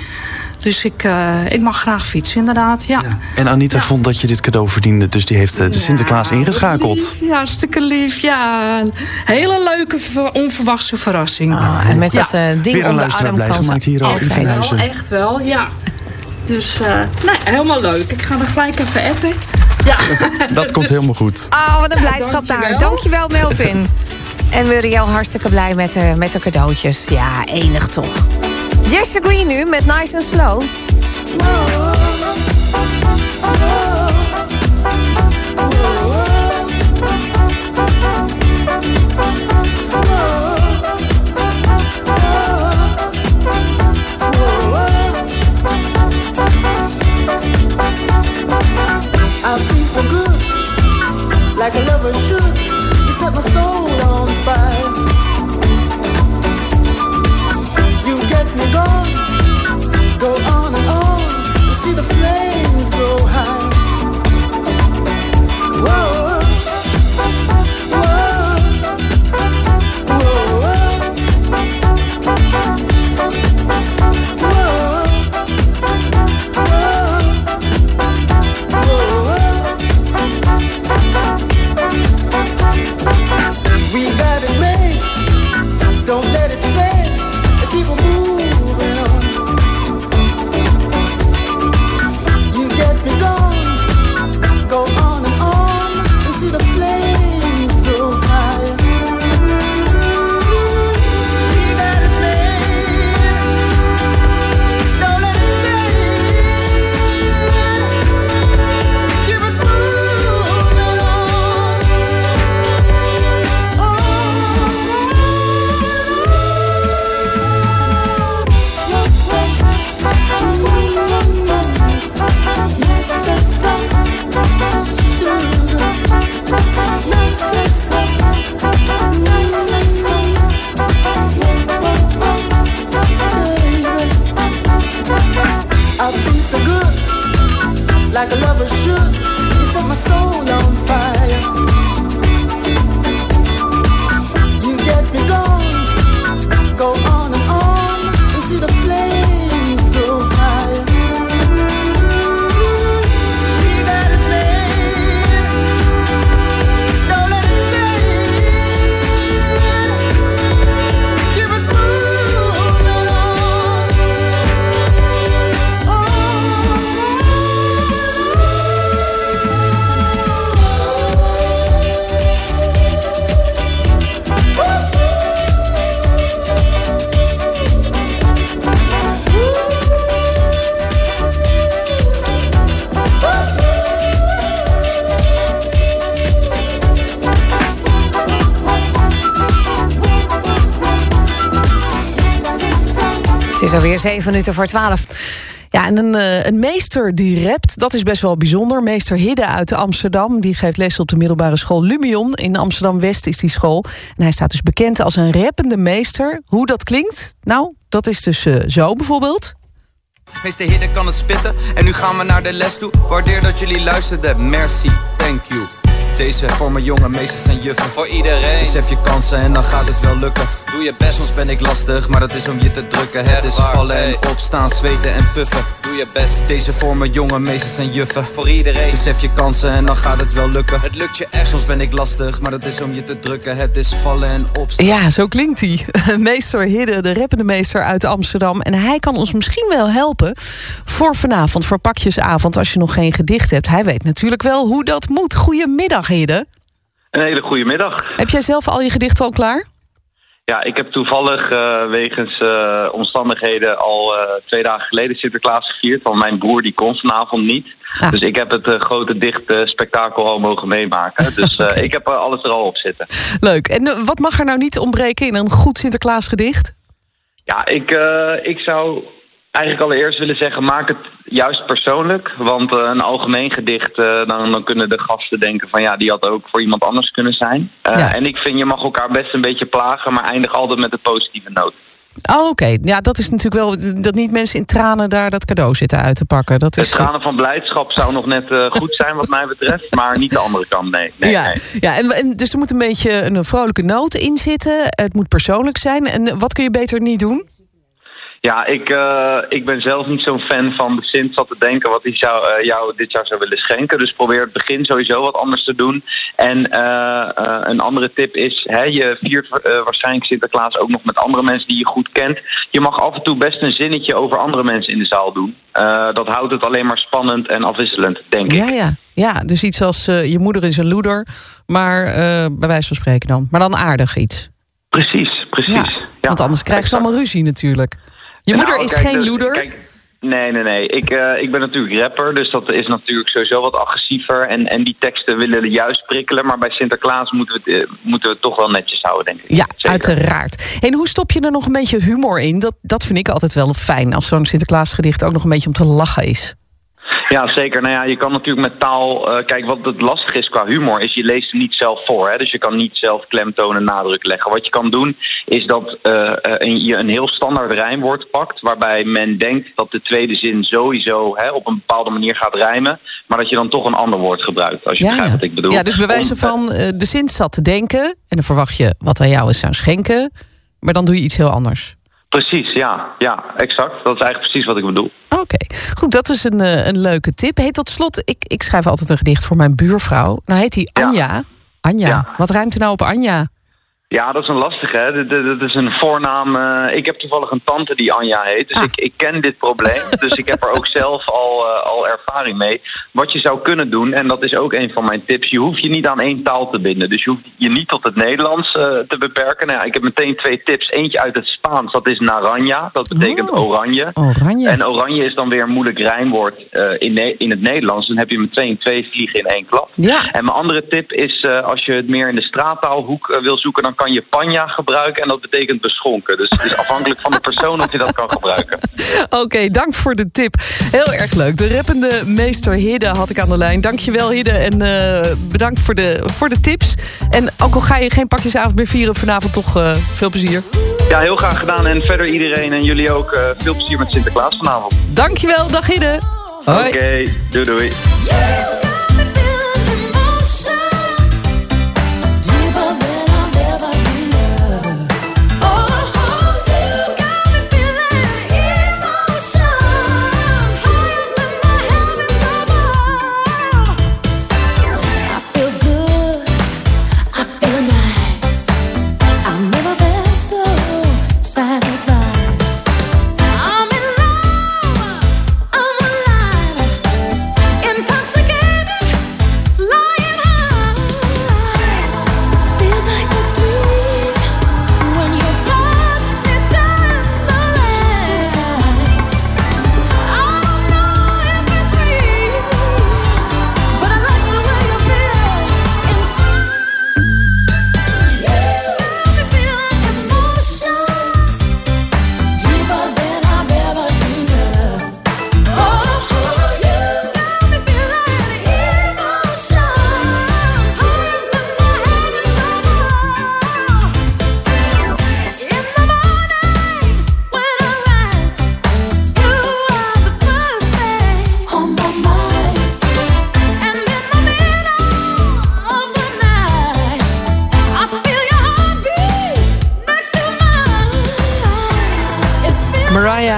Dus ik, eh, ik mag graag fietsen, inderdaad, ja. En Anita vond dat je dit cadeau verdiende, dus die heeft eh, de Sinterklaas ingeschakeld. Ja, hartstikke lief, ja. Een hele leuke, ver- onverwachte verrassing. en met Ja. dat, eh, ding Weer een om de arm blij kan ze hier ook in altijd. Echt wel, echt wel, ja. Dus, eh nee, helemaal leuk. Ik ga er gelijk even appen. Ja. [LAUGHS] Dat komt [LAUGHS] helemaal goed. Oh, wat een Ja, blijdschap daar. dankjewel. Melvin. [LAUGHS] En Muriel hartstikke blij met, de met de cadeautjes. Ja, enig toch. Jesse Green nu met Nice and Slow. Like a lover should. You set my soul on fire. Going, go on and on. You see the flames grow high. Whoa, like a lover should. Alweer 7 minuten voor 12. Ja, en een, eh, een meester die rapt, dat is best wel bijzonder. Meester Hidde uit Amsterdam, die geeft les op de middelbare school Lumion. In Amsterdam-West is die school. En hij staat dus bekend als een rappende meester. Hoe dat klinkt? Nou, dat is dus eh, zo bijvoorbeeld. Meester Hidde kan het spitten en nu gaan we naar de les toe. Waardeer dat jullie luisterden, merci, thank you. Deze voor mijn jonge meesters en juffen. Voor iedereen. Besef je kansen en dan gaat het wel lukken. Doe je best. Soms ben ik lastig, maar dat is om je te drukken. Het is vallen en opstaan, zweten en puffen. Doe je best. Deze voor mijn jonge meesters en juffen. Voor iedereen. Besef je kansen en dan gaat het wel lukken. Het lukt je echt. Soms ben ik lastig, maar dat is om je te drukken. Het is vallen en opstaan. Ja, zo klinkt hij. [LAUGHS] Meester Hidde, de rappende meester uit Amsterdam. En hij kan ons misschien wel helpen voor vanavond, voor pakjesavond, als je nog geen gedicht hebt. Hij weet natuurlijk wel hoe dat moet. Goedemiddag, Hidde. Een hele goede middag. Heb jij zelf al je gedichten al klaar? Ja, ik heb toevallig eh, wegens eh, omstandigheden al eh, twee dagen geleden Sinterklaas gevierd. Want mijn broer die kon vanavond niet. Dus ik heb het grote dicht spektakel al mogen meemaken. [LAUGHS] Dus ik heb alles er al op zitten. Leuk. En wat mag er nou niet ontbreken in een goed Sinterklaasgedicht? Ja, ik, ik zou eigenlijk allereerst willen zeggen, maak het juist persoonlijk. Want eh, een algemeen gedicht, eh, dan, dan kunnen de gasten denken van ja, die had ook voor iemand anders kunnen zijn. Eh, En ik vind, je mag elkaar best een beetje plagen, maar eindig altijd met een positieve noot. Oh, oké. Ja, dat is natuurlijk wel dat niet mensen in tranen daar dat cadeau zitten uit te pakken. Dat De is, tranen van blijdschap zou nog net goed zijn wat mij betreft, maar niet de andere kant, nee. nee, ja, nee. ja en, en dus er moet een beetje een vrolijke noot in zitten. Het moet persoonlijk zijn. En wat kun je beter niet doen? Ja, ik, eh, ik ben zelf niet zo'n fan van de Sint zat te denken wat hij zou, eh, jou dit jaar zou willen schenken. Dus probeer het begin sowieso wat anders te doen. En eh, een andere tip is, hè, je viert waarschijnlijk Sinterklaas ook nog met andere mensen die je goed kent. Je mag af en toe best een zinnetje over andere mensen in de zaal doen. Dat houdt het alleen maar spannend en afwisselend, denk ik. Ja, ja. ja, dus iets als je moeder is een loeder. Maar bij wijze van spreken dan. Maar dan aardig iets. Precies, precies. Want anders krijgen ze allemaal ruzie natuurlijk. Je Nou, moeder is kijk, geen de- loeder. kijk, nee, nee, nee. Ik, eh, ik ben natuurlijk rapper, dus dat is natuurlijk sowieso wat agressiever. En, en die teksten willen juist prikkelen. Maar bij Sinterklaas moeten we, het, eh, moeten we het toch wel netjes houden, denk ik. Ja, uiteraard. En hoe stop je er nog een beetje humor in? Dat, dat vind ik altijd wel fijn. Als zo'n Sinterklaasgedicht ook nog een beetje om te lachen is. Ja, zeker. Nou ja, je kan natuurlijk met taal... eh, kijk, wat het lastig is qua humor, is je leest hem niet zelf voor. Hè? Dus je kan niet zelf klemtonen nadruk leggen. Wat je kan doen, is dat eh, eh, een, je een heel standaard rijmwoord pakt... waarbij men denkt dat de tweede zin sowieso hè, op een bepaalde manier gaat rijmen... maar dat je dan toch een ander woord gebruikt, als je begrijpt wat ik bedoel. Ja, dus bij wijze Om- van de Sint zat te denken. En dan verwacht je wat aan jou is zou schenken. Maar dan doe je iets heel anders. Precies, ja. Ja, exact. Dat is eigenlijk precies wat ik bedoel. Oké, goed, dat is een, eh, een leuke tip. Hey, tot slot, ik, ik schrijf altijd een gedicht voor mijn buurvrouw. Nou heet die Anja. Anja, wat ruimt er nou op Anja? Ja, dat is een lastige. Hè? Dat, is een voornaam. eh, ik heb toevallig een tante die Anja heet. Dus ik, ik ken dit probleem. [LAUGHS] dus ik heb er ook zelf al, eh, al ervaring mee. Wat je zou kunnen doen, en dat is ook een van mijn tips. Je hoeft je niet aan één taal te binden. Dus je hoeft je niet tot het Nederlands eh, te beperken. Nou, ja, ik heb meteen twee tips. Eentje uit het Spaans, dat is naranja. Dat betekent oranje. Oranje. En oranje is dan weer een moeilijk rijmwoord in, in het Nederlands. Dan heb je meteen twee vliegen in één klap. Ja. En mijn andere tip is, als je het meer in de straattaalhoek wil zoeken, dan kan je panja gebruiken en dat betekent beschonken. Dus het is afhankelijk van de persoon of je dat kan gebruiken. [LAUGHS] Oké, dank voor de tip. Heel erg leuk. De rappende meester Hidde had ik aan de lijn. Dankjewel Hidde en eh, bedankt voor de, voor de tips. En ook al ga je geen pakjesavond meer vieren vanavond, toch eh, veel plezier. Ja, heel graag gedaan. En verder iedereen en jullie ook eh, veel plezier met Sinterklaas vanavond. Dankjewel, dag Hidde. Hoi. Oké, doei doei.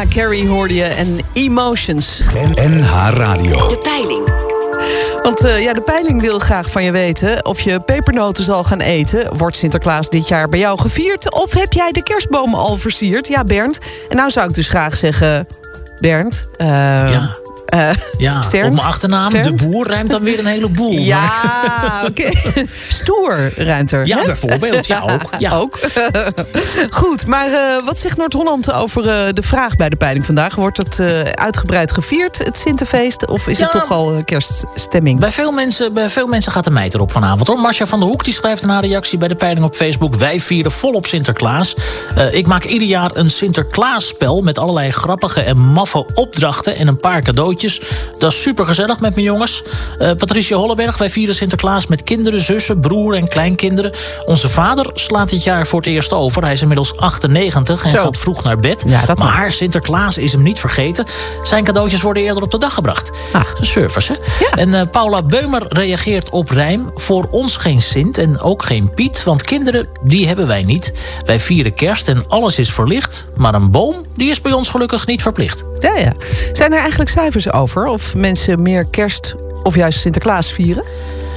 Carey hoorde je en Emotions. NH Radio. De peiling. Want eh, ja, de peiling wil graag van je weten of je pepernoten zal gaan eten. Wordt Sinterklaas dit jaar bij jou gevierd? Of heb jij de kerstboom al versierd? Ja, Bernd. En nou zou ik dus graag zeggen... Bernd, eh, Ja. Eh, Ja, Sternt? op mijn achternaam, de boer, ruimt dan weer een heleboel. Ja, [LAUGHS] oké. Stoer ruimt er. Ja, hè? bijvoorbeeld. Ja, ook. [LAUGHS] Ja. ook. [LAUGHS] Goed, maar eh, wat zegt Noord-Holland over eh, de vraag bij de peiling vandaag? Wordt het uitgebreid gevierd, het Sinterfeest? Of is het toch al kerststemming? Bij veel, mensen, bij veel mensen gaat de meid erop vanavond hoor. Marcia van der Hoek die schrijft haar reactie bij de peiling op Facebook... wij vieren volop Sinterklaas. Ik maak ieder jaar een Sinterklaasspel... met allerlei grappige en maffe opdrachten en een paar cadeautjes. Dat is super gezellig met mijn jongens. Eh, Patricia Holleberg, wij vieren Sinterklaas met kinderen, zussen, broer en kleinkinderen. Onze vader slaat dit jaar voor het eerst over. Hij is inmiddels 98 en Zo. gaat vroeg naar bed. Ja, dat mag. maar Sinterklaas is hem niet vergeten. Zijn cadeautjes worden eerder op de dag gebracht. Ah. Een service, hè? En eh, Paula Beumer reageert op rijm. Voor ons geen Sint en ook geen Piet. Want kinderen, die hebben wij niet. Wij vieren kerst en alles is verlicht. Maar een boom, die is bij ons gelukkig niet verplicht. Ja, ja. Zijn er eigenlijk cijfers over of mensen meer kerst of juist Sinterklaas vieren?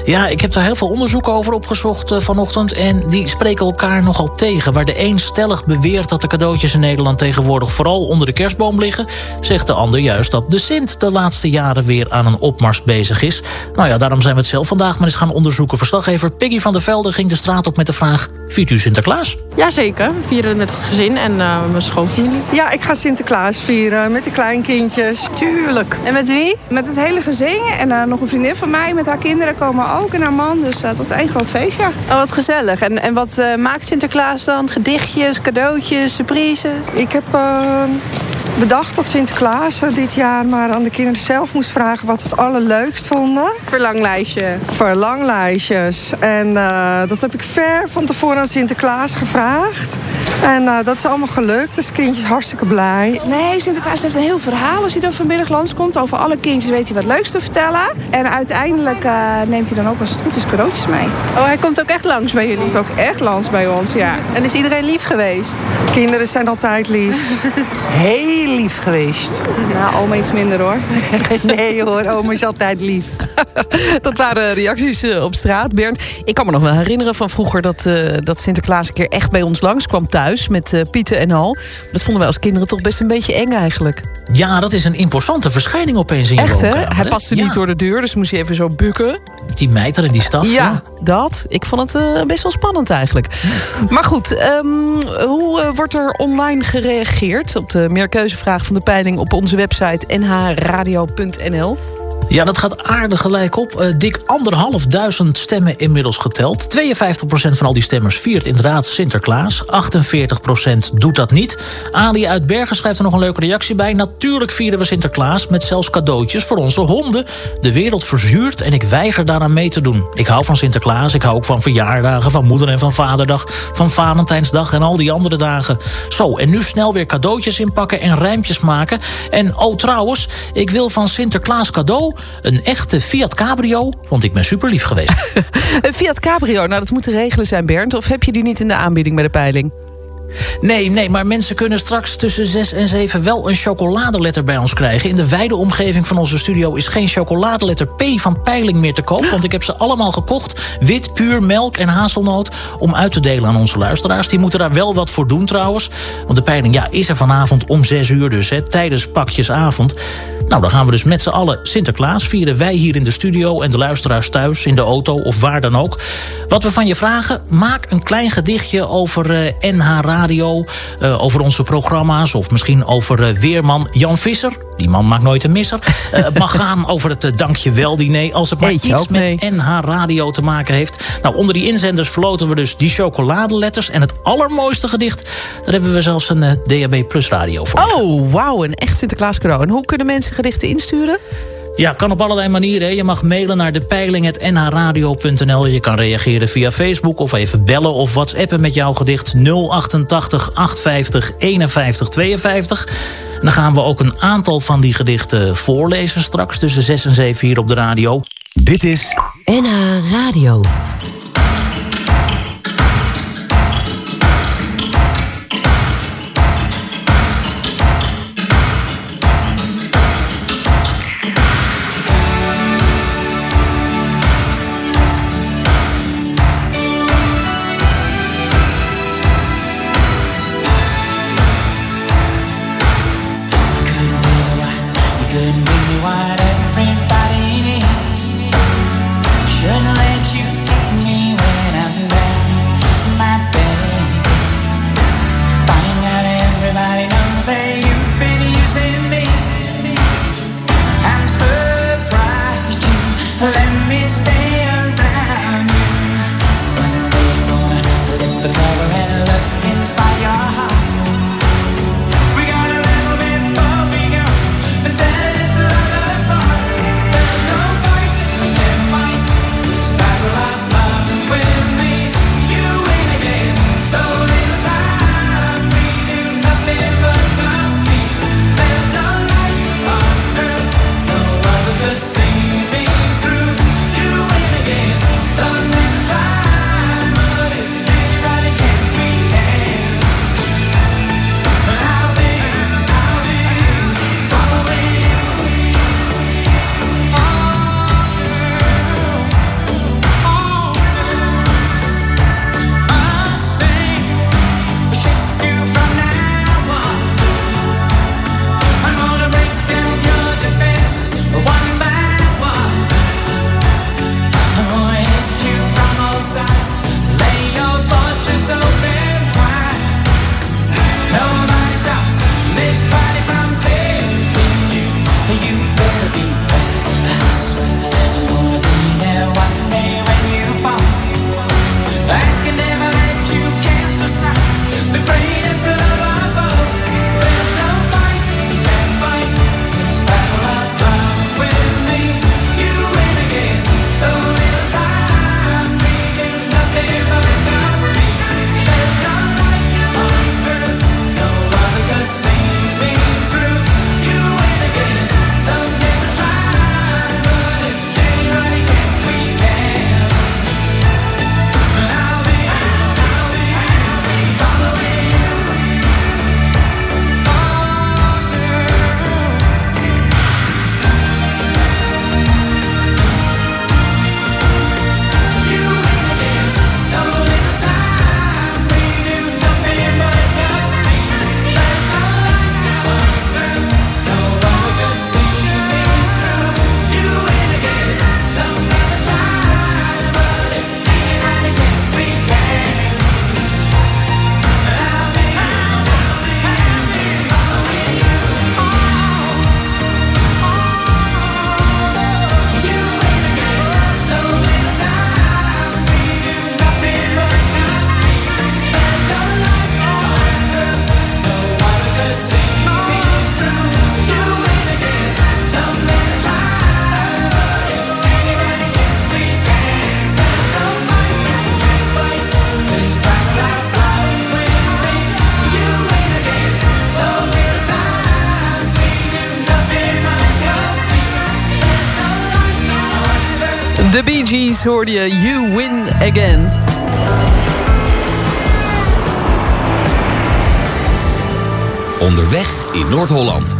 Ja, ik heb daar heel veel onderzoeken over opgezocht eh, vanochtend. En die spreken elkaar nogal tegen. Waar de een stellig beweert dat de cadeautjes in Nederland tegenwoordig vooral onder de kerstboom liggen, zegt de ander juist dat de Sint de laatste jaren weer aan een opmars bezig is. Nou ja, daarom zijn we het zelf vandaag maar eens gaan onderzoeken. Verslaggever Peggy van der Velde ging de straat op met de vraag: Viert u Sinterklaas? Jazeker, we vieren het met het gezin en eh, mijn schoonfamilie. Ja, ik ga Sinterklaas vieren met de kleinkindjes. Tuurlijk. En met wie? Met het hele gezin. En eh, nog een vriendin van mij met haar kinderen komen ook. En haar man. Dus uh, tot één groot feest, ja. Oh, wat gezellig. En, en wat uh, maakt Sinterklaas dan? Gedichtjes, cadeautjes, surprises? Ik heb uh, bedacht dat Sinterklaas dit jaar maar aan de kinderen zelf moest vragen wat ze het allerleukst vonden. Verlanglijstje. Verlanglijstjes. En uh, dat heb ik ver van tevoren aan Sinterklaas gevraagd. En uh, dat is allemaal gelukt. Dus kindjes hartstikke blij. Nee, Sinterklaas heeft een heel verhaal als hij dan vanmiddag langskomt. Over alle kindjes weet hij wat leuks te vertellen. En uiteindelijk uh, neemt hij dan ook als het goed is cadeautjes mee. Oh, hij komt ook echt langs bij jullie? Hij komt ook echt langs bij ons, ja. En is iedereen lief geweest? Kinderen zijn altijd lief. [LAUGHS] Heel lief geweest. Nou, oma iets minder hoor. [LAUGHS] nee hoor, oma is altijd lief. [LAUGHS] dat waren reacties uh, op straat, Bernd. Ik kan me nog wel herinneren van vroeger dat, uh, dat Sinterklaas een keer echt bij ons langs kwam thuis met uh, Pieten en al. Dat vonden wij als kinderen toch best een beetje eng eigenlijk. Ja, dat is een imposante verschijning opeens in je Echt hè? Hij paste ja. niet door de deur, dus moest hij even zo bukken. Die mijter en die staf. Ja, ja. dat. Ik vond het uh, best wel spannend eigenlijk. Maar goed, um, hoe uh, wordt er online gereageerd op de meerkeuzevraag van de peiling op onze website nhradio.nl? Ja, dat gaat aardig gelijk op. Uh, dik anderhalfduizend stemmen inmiddels geteld. 52% van al die stemmers viert inderdaad Sinterklaas. 48% doet dat niet. Ali uit Bergen schrijft er nog een leuke reactie bij. Natuurlijk vieren we Sinterklaas met zelfs cadeautjes voor onze honden. De wereld verzuurt en ik weiger daaraan mee te doen. Ik hou van Sinterklaas, ik hou ook van verjaardagen... van moeder- en van vaderdag, van Valentijnsdag en al die andere dagen. Zo, en nu snel weer cadeautjes inpakken en rijmpjes maken. En oh trouwens, ik wil van Sinterklaas cadeau... Een echte Fiat Cabrio, want ik ben super lief geweest. [LAUGHS] een Fiat Cabrio, nou dat moet te regelen zijn Bernd. Of heb je die niet in de aanbieding bij de peiling? Nee, nee, maar mensen kunnen straks tussen 6 en 7 wel een chocoladeletter bij ons krijgen. In de wijde omgeving van onze studio is geen chocoladeletter P van peiling meer te koop. Want ik heb ze allemaal gekocht. Wit, puur, melk en hazelnoot. Om uit te delen aan onze luisteraars. Die moeten daar wel wat voor doen trouwens. Want de peiling ja, is er vanavond om 6 uur dus. Hè, tijdens pakjesavond. Nou, dan gaan we dus met z'n allen Sinterklaas vieren. Wij hier in de studio en de luisteraars thuis, in de auto of waar dan ook. Wat we van je vragen, maak een klein gedichtje over uh, NH Radio. Uh, over onze programma's of misschien over uh, weerman Jan Visser. Die man maakt nooit een misser. het mag [LAUGHS] gaan over het dankjewel diner als het maar iets met. NH Radio te maken heeft. Nou, onder die inzenders verloten we dus die chocoladeletters. En het allermooiste gedicht, daar hebben we zelfs een DAB Plus radio voor. Oh, wauw, een echt Sinterklaas cadeau. En hoe kunnen mensen gedichten insturen? Ja, kan op allerlei manieren. Je mag mailen naar de peiling.nhradio.nl. Je kan reageren via Facebook of even bellen of whatsappen met jouw gedicht 088 850 51 52. En dan gaan we ook een aantal van die gedichten voorlezen straks tussen 6 en 7 hier op de radio. Dit is NH Radio. Hoorde je You Win Again. Onderweg in Noord-Holland.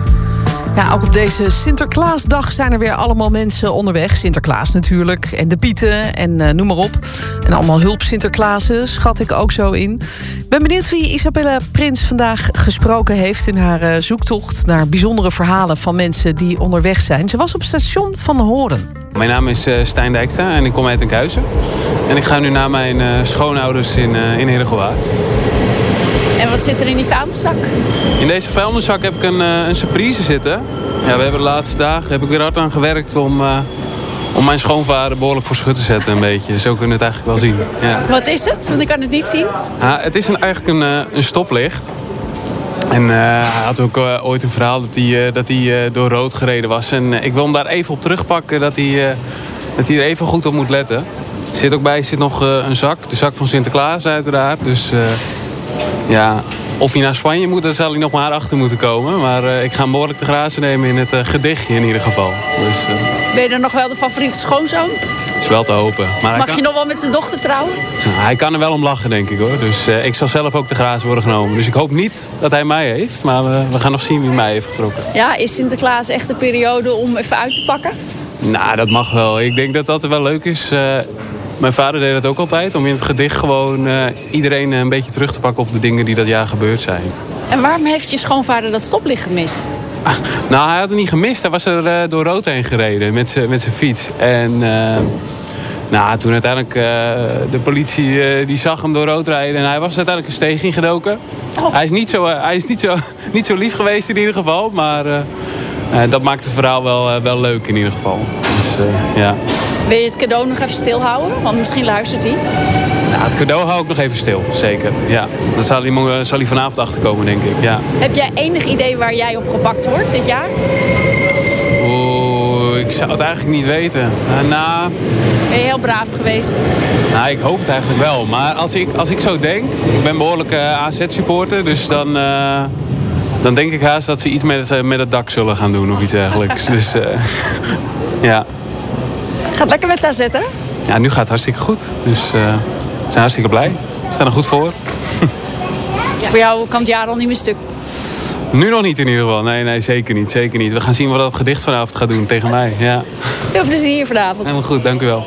Ja, ook op deze Sinterklaasdag zijn er weer allemaal mensen onderweg. Sinterklaas natuurlijk, en de Pieten en eh, noem maar op. En allemaal hulp Sinterklaasen, schat ik ook zo in. Ik ben benieuwd wie Isabella Prins vandaag gesproken heeft... in haar eh, zoektocht naar bijzondere verhalen van mensen die onderweg zijn. Ze was op station Van Horen. Mijn naam is eh, Stijn Dijkstra en ik kom uit Enkhuizen. En ik ga nu naar mijn eh, schoonouders in, uh, in. En wat zit er in die vuilniszak? In deze vuilniszak heb ik een, een surprise zitten. Ja, we hebben de laatste dagen heb ik weer hard aan gewerkt om, om mijn schoonvader behoorlijk voor schut te zetten. Een beetje. Zo kunnen we het eigenlijk wel zien. Ja. Wat is het? Want ik kan het niet zien. Ah, het is een, eigenlijk een, een stoplicht. En eh, hij had ook eh, ooit een verhaal dat hij, eh, dat hij door rood gereden was. En ik wil hem daar even op terugpakken dat hij, dat hij er even goed op moet letten. Er zit ook bij zit nog een zak. De zak van Sinterklaas uiteraard. Dus ja, of hij naar Spanje moet, dan zal hij nog maar achter moeten komen. Maar ik ga hem behoorlijk te grazen nemen in het gedichtje in ieder geval. Dus Ben je dan nog wel de favoriete schoonzoon? Is wel te hopen. Maar Mag kan, je nog wel met zijn dochter trouwen? Nou, hij kan er wel om lachen, denk ik hoor. Dus eh, ik zal zelf ook te grazen worden genomen. Dus ik hoop niet dat hij mij heeft. Maar we, we gaan nog zien wie mij heeft getrokken. Ja, is Sinterklaas echt de periode om even uit te pakken? Nou, dat mag wel. Ik denk dat dat wel leuk is. Eh, mijn vader deed dat ook altijd. Om in het gedicht gewoon eh, iedereen een beetje terug te pakken op de dingen die dat jaar gebeurd zijn. En waarom heeft je schoonvader dat stoplicht gemist? Nou, hij had het niet gemist. Hij was er eh, door rood heen gereden met zijn met zijn fiets. En eh, nou, toen uiteindelijk eh, de politie die zag hem door rood rijden... en hij was uiteindelijk een steeg ingedoken. Hij is, niet zo, hij is niet, zo, [LAUGHS] niet zo lief geweest in ieder geval. Maar dat maakt het verhaal wel, wel leuk in ieder geval. Dus, ja. Wil je het cadeau nog even stilhouden? Want misschien luistert hij. Het cadeau hou ik nog even stil, zeker. Ja. Dat zal hij, zal hij vanavond achterkomen, denk ik. Ja. Heb jij enig idee waar jij op gepakt wordt dit jaar? Oeh, ik zou het eigenlijk niet weten. Eh, nou, Ben je heel braaf geweest? nou, ik hoop het eigenlijk wel. Maar als ik, als ik zo denk, ik ben behoorlijk eh, AZ-supporter, dus dan, eh, dan denk ik haast dat ze iets met het, met het dak zullen gaan doen of iets dergelijks. [LAUGHS] dus eh, ja. Gaat lekker met daar zitten. ja, nu gaat het hartstikke goed. Dus eh, we zijn hartstikke blij. We staan er goed voor. Voor jou kan het jaar al niet meer stuk. Nu nog niet in ieder geval. Nee, nee, zeker niet. Zeker niet. We gaan zien wat dat gedicht vanavond gaat doen tegen mij. Ja. Veel plezier vanavond. Helemaal goed, dank u wel.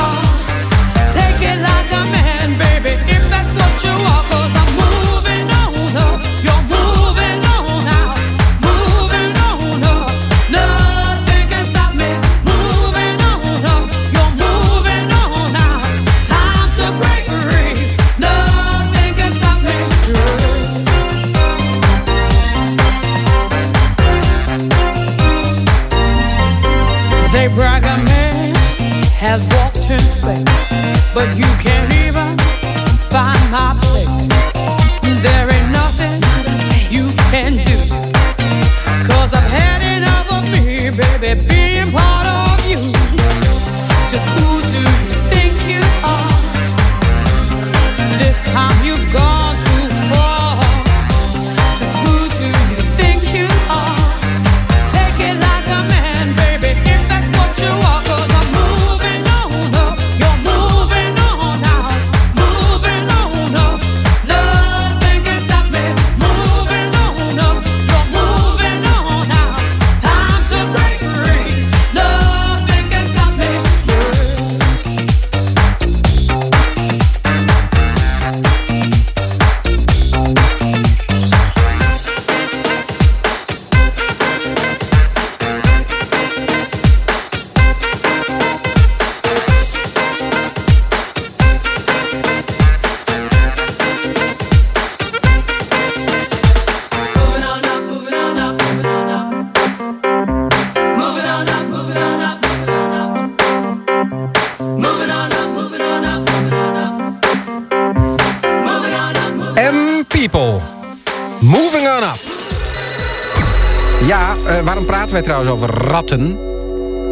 Wij trouwens over ratten?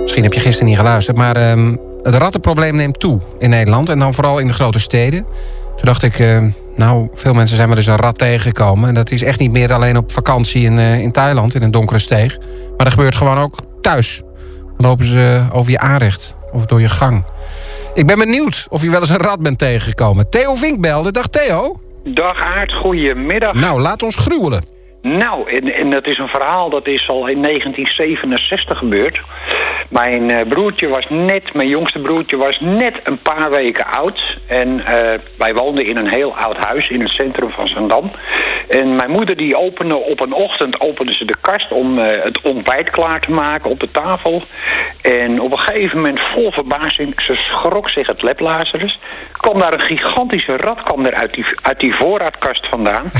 Misschien heb je gisteren niet geluisterd, maar ehm, het rattenprobleem neemt toe in Nederland. En dan vooral in de grote steden. Toen dacht ik, eh, nou, veel mensen zijn wel eens een rat tegengekomen. En dat is echt niet meer alleen op vakantie in, eh, in Thailand, in een donkere steeg. Maar dat gebeurt gewoon ook thuis. Dan lopen ze over je aanrecht of door je gang. Ik ben benieuwd of je wel eens een rat bent tegengekomen. Theo Vink belde. Dag Theo. Dag Aart, goedemiddag. Nou, laat ons gruwelen. Nou, en, en dat is een verhaal dat is al in 1967 gebeurd. Mijn eh, broertje was net, mijn jongste broertje was net een paar weken oud. En eh, wij woonden in een heel oud huis in het centrum van Zandam. En mijn moeder die opende op een ochtend opende ze de kast om eh, het ontbijt klaar te maken op de tafel. En op een gegeven moment vol verbazing, ze schrok zich het leplazerus. kwam daar een gigantische rat kwam er uit die, uit die voorraadkast vandaan.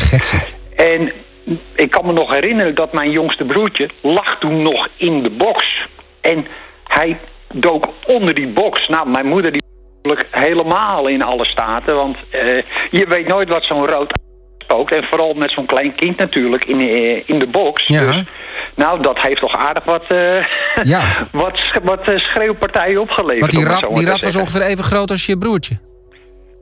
En ik kan me nog herinneren dat mijn jongste broertje lag toen nog in de box. En hij dook onder die box. Nou, mijn moeder die natuurlijk helemaal in alle staten. Want eh, je weet nooit wat zo'n rood spookt. En vooral met zo'n klein kind natuurlijk in, eh, in de box. Ja. Dus Nou, dat heeft toch aardig wat, eh Ja. [LAUGHS] wat, wat schreeuwpartijen opgeleverd. Want die rat, die was ongeveer even groot als je broertje.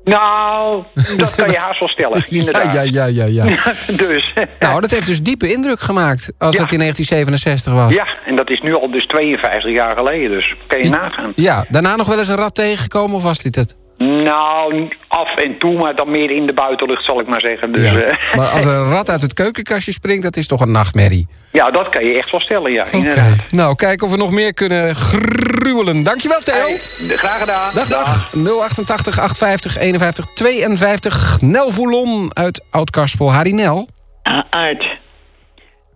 Nou, [LAUGHS] dat kan je haast wel stellen, inderdaad. Ja, ja, ja, ja. [LAUGHS] ja. dus, Nou, dat heeft dus diepe indruk gemaakt als dat in 1967 was. ja, en dat is nu al dus 52 jaar geleden, dus kan je nagaan. Ja, daarna nog wel eens een rat tegengekomen of was dit het? Nou, af en toe, maar dan meer in de buitenlucht, zal ik maar zeggen. Dus, Ja. eh, Maar als er een [LAUGHS] rat uit het keukenkastje springt, dat is toch een nachtmerrie. ja, dat kan je echt wel stellen, ja. inderdaad. Nou, kijken of we nog meer kunnen gruwelen. Dankjewel, Theo. Graag gedaan. Dag, dag. 088 850 51 52. Nel Voulon uit Oud-Karspel. Harinel. Ah, uit.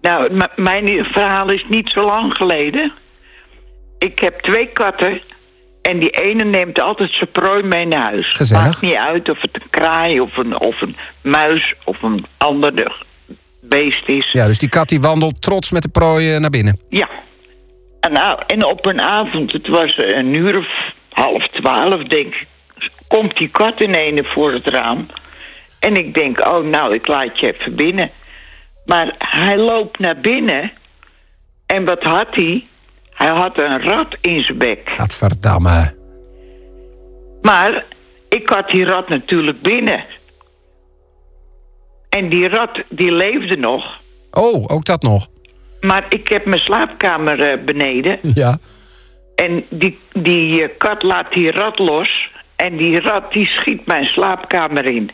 Nou, mijn verhaal is niet zo lang geleden. Ik heb twee katten. En die ene neemt altijd zijn prooi mee naar huis. Gezellig. Maakt niet uit of het een kraai of een, of een muis of een ander beest is. Ja, dus die kat die wandelt trots met de prooi eh, naar binnen. Ja. En, nou, en op een avond, het was een uur of half twaalf, denk ik, komt die kat in ene voor het raam. En ik denk, oh nou, ik laat je even binnen. Maar hij loopt naar binnen. En wat had hij? Hij had een rat in zijn bek. Gadverdamme. Maar ik had die rat natuurlijk binnen. En die rat, die leefde nog. Oh, ook dat nog. Maar ik heb mijn slaapkamer eh, beneden. [LAUGHS] Ja. En die, die eh, kat laat die rat los. En die rat die schiet mijn slaapkamer in.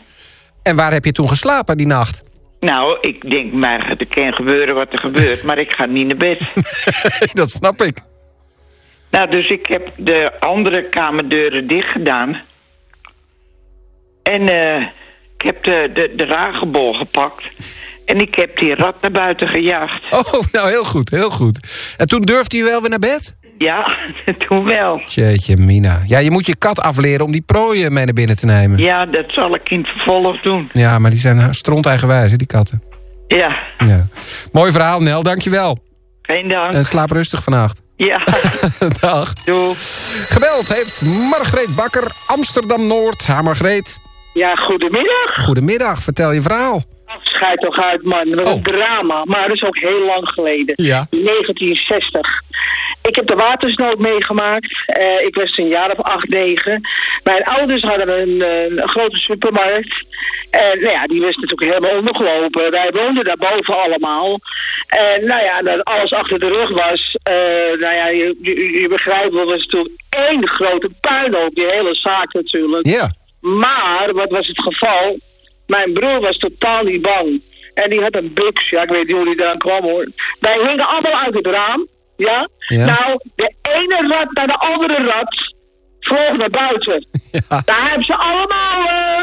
En waar heb je toen geslapen die nacht? Nou, ik denk maar, er kan gebeuren wat er gebeurt. maar ik ga niet naar bed. [LAUGHS] dat snap ik. Nou, dus ik heb de andere kamerdeuren dicht gedaan. En eh, ik heb de, de, de gepakt. En ik heb die rat naar buiten gejaagd. [LAUGHS] Oh, nou heel goed, heel goed. En toen durfde je wel weer naar bed? Ja, [LAUGHS] toen wel. Jeetje, Mina. Ja, je moet je kat afleren om die prooien mee naar binnen te nemen. Ja, dat zal ik in het vervolg doen. Ja, maar die zijn stront eigenwijs, hè, die katten. Ja, Ja. Mooi verhaal, Nel. Dankjewel. geen dank. En slaap rustig vannacht. Ja. [LAUGHS] Dag. Doei. Gebeld heeft Margreet Bakker, Amsterdam-Noord. Ha, Margreet. Ja, goedemiddag. Goedemiddag, vertel je verhaal. Schijt toch uit, man. Dat was een drama. Maar dat is ook heel lang geleden. Ja. 1960. Ik heb de watersnood meegemaakt. Eh, ik was een jaar of acht, negen. Mijn ouders hadden een, eh, een grote supermarkt. En nou ja, die was natuurlijk helemaal ondergelopen. Wij woonden daarboven allemaal. En nou ja, dat alles achter de rug was. eh, nou ja, je, je, je begrijpt wel, was natuurlijk één grote puinhoop. Die hele zaak natuurlijk. Ja. Maar, wat was het geval? Mijn broer was totaal niet bang. En die had een buks. Ja, ik weet niet hoe die daar kwam hoor. Wij hingen allemaal uit het raam. Ja? Ja. Nou, de ene rat naar de andere rat vloog naar buiten. [LAUGHS] Daar hebben ze allemaal eh,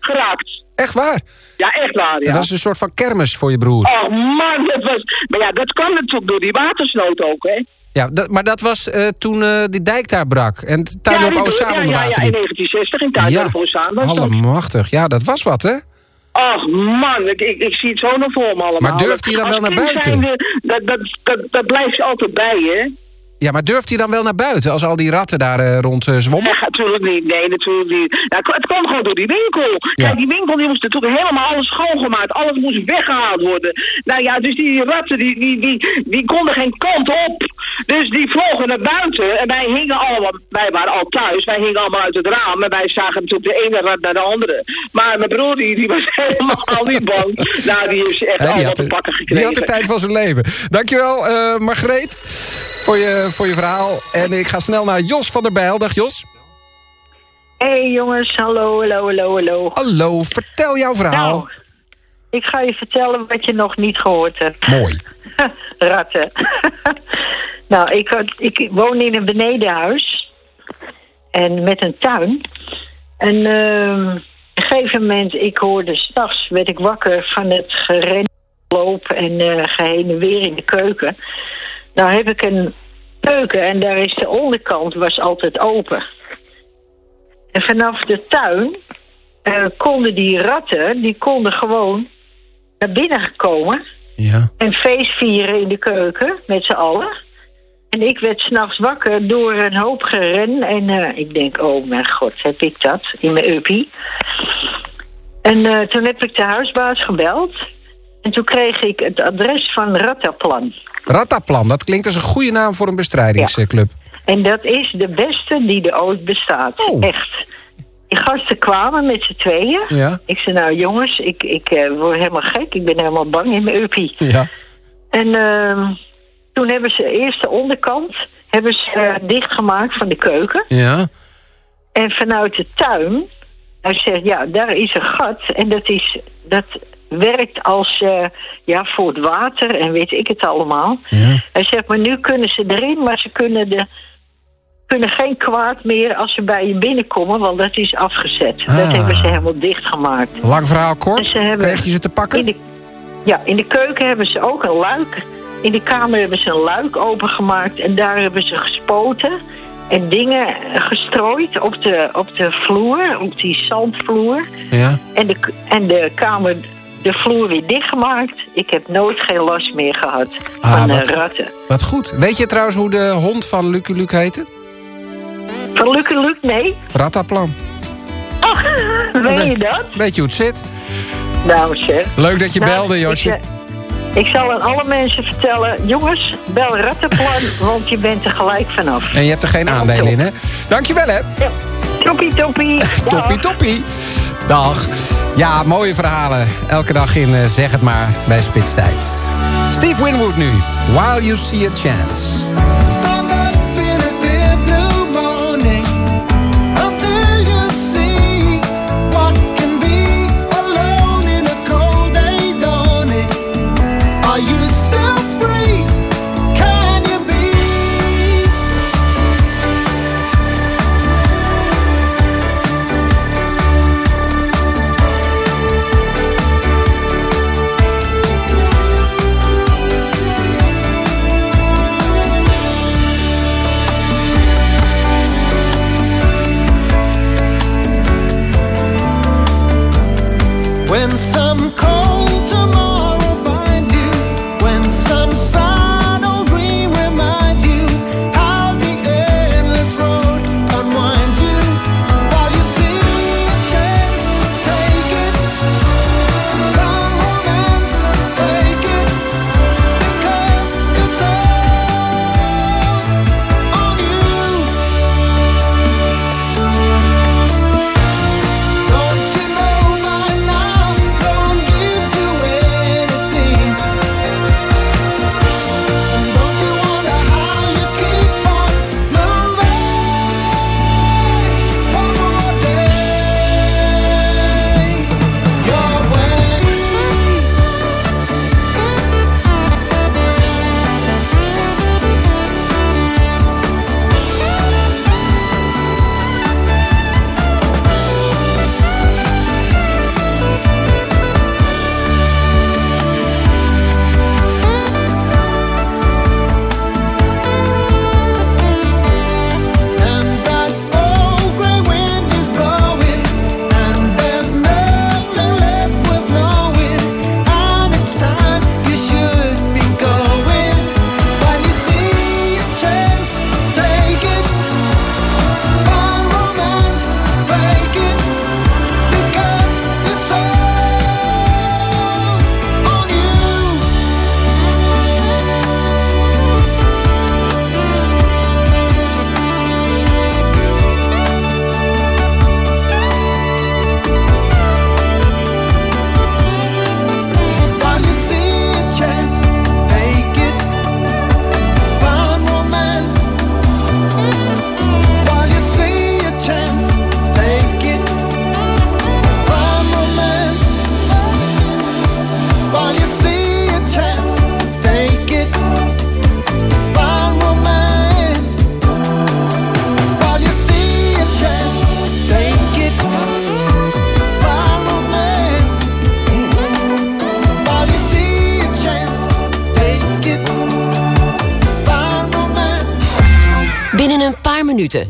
geraakt. Echt waar? Ja, echt waar, ja. Dat was een soort van kermis voor je broer. Oh man, dat was... Maar ja, dat kwam natuurlijk door die watersnood ook, hè. Ja, dat, maar dat was eh, toen eh, die dijk daar brak. En het tuindorp die- Oostzaan ja, ja, ja, in liep. 1960 in Oostzaan was dat. Allemachtig. Ja, dat was wat, hè? Ach man, ik, ik, ik zie het zo nog voor me allemaal. Maar durft hij dan wel naar buiten? zijnde, dat, dat, dat, dat blijft altijd bij, hè? Ja, maar durft hij dan wel naar buiten als al die ratten daar eh, rond eh, zwommen? Nee, natuurlijk niet. Nee, natuurlijk niet. Nou, het- kwam gewoon door die winkel. Kijk, die winkel die moest natuurlijk helemaal alles schoongemaakt. Alles moest weggehaald worden. Nou ja, dus die ratten die, die, die, die konden geen kant op. Dus die vlogen naar buiten. En wij hingen allemaal, wij waren al thuis. Wij hingen allemaal uit het raam. En wij zagen natuurlijk de ene rat naar de andere. Maar mijn broer die, die was [LAUGHS] helemaal niet bang. Nou, die heeft echt die, allemaal te pakken die gekregen. had de tijd van zijn leven. Dankjewel, eh Margreet, voor je, voor je verhaal. En ik ga snel naar Jos van der Bijl. Dag Jos. Hey jongens, hallo, hallo, hallo, hallo. Hallo, vertel jouw verhaal. Nou, ik ga je vertellen wat je nog niet gehoord hebt. Mooi. [LAUGHS] Ratten. [LAUGHS] nou, ik, had- ik woon in een benedenhuis. En met een tuin. En ehm, op een gegeven moment, ik hoorde s'nachts, werd ik wakker van het geren loop en eh geheen en weer in de keuken. Nou heb ik een keuken en daar is de onderkant was altijd open. En vanaf de tuin eh, konden die ratten, die konden gewoon naar binnen komen. Ja. En feest vieren in de keuken met z'n allen. En ik werd s'nachts wakker door een hoop geren. En eh, ik denk, oh mijn god, heb ik dat in mijn uppie. En eh, toen heb ik de huisbaas gebeld. En toen kreeg ik het adres van Rattaplan. Rattaplan, dat klinkt als een goede naam voor een bestrijdingsclub. En dat is de beste die er ooit bestaat. Oh. Echt. Die gasten kwamen met z'n tweeën. Ja. Ik zei, nou jongens, ik, ik eh, word helemaal gek. Ik ben helemaal bang in mijn uppie. Ja. En ehm, toen hebben ze eerst de onderkant hebben ze, eh, dichtgemaakt van de keuken. Ja. En vanuit de tuin, hij zegt, ja, daar is een gat. En dat, is, dat werkt als, eh, ja, voor het water en weet ik het allemaal. Hij zegt, maar nu kunnen ze erin, maar ze kunnen, de, kunnen geen kwaad meer als ze bij je binnenkomen, want dat is afgezet. Dat Ah. hebben ze helemaal dichtgemaakt. Lang verhaal kort. Kreeg je ze te pakken? In de, ja, in de keuken hebben ze ook een luik. In de kamer hebben ze een luik opengemaakt. En daar hebben ze gespoten. En dingen gestrooid op de, op de vloer. Op die zandvloer. Ja. En de, en de kamer, de vloer weer dichtgemaakt. Ik heb nooit geen last meer gehad Ah, van eh, wat- ratten. Wat goed. Weet je trouwens hoe de hond van Lucky Luke heette? Van Lucky Luke, nee. Rattaplan. Ach, [LAUGHS] weet je dat? Weet je hoe het zit? Nou zeg. Leuk dat je Nou, belde, ik, Josje. Ik zal aan alle mensen vertellen... jongens, bel Rattenplan, want je bent er gelijk vanaf. En je hebt er geen aandelen in, hè? Dankjewel, hè? Toppie, toppie. [LAUGHS] Toppie, toppie. Dag. Ja, mooie verhalen. Elke dag in eh, Zeg het maar bij Spitstijd. Steve Winwood nu. While you see a chance.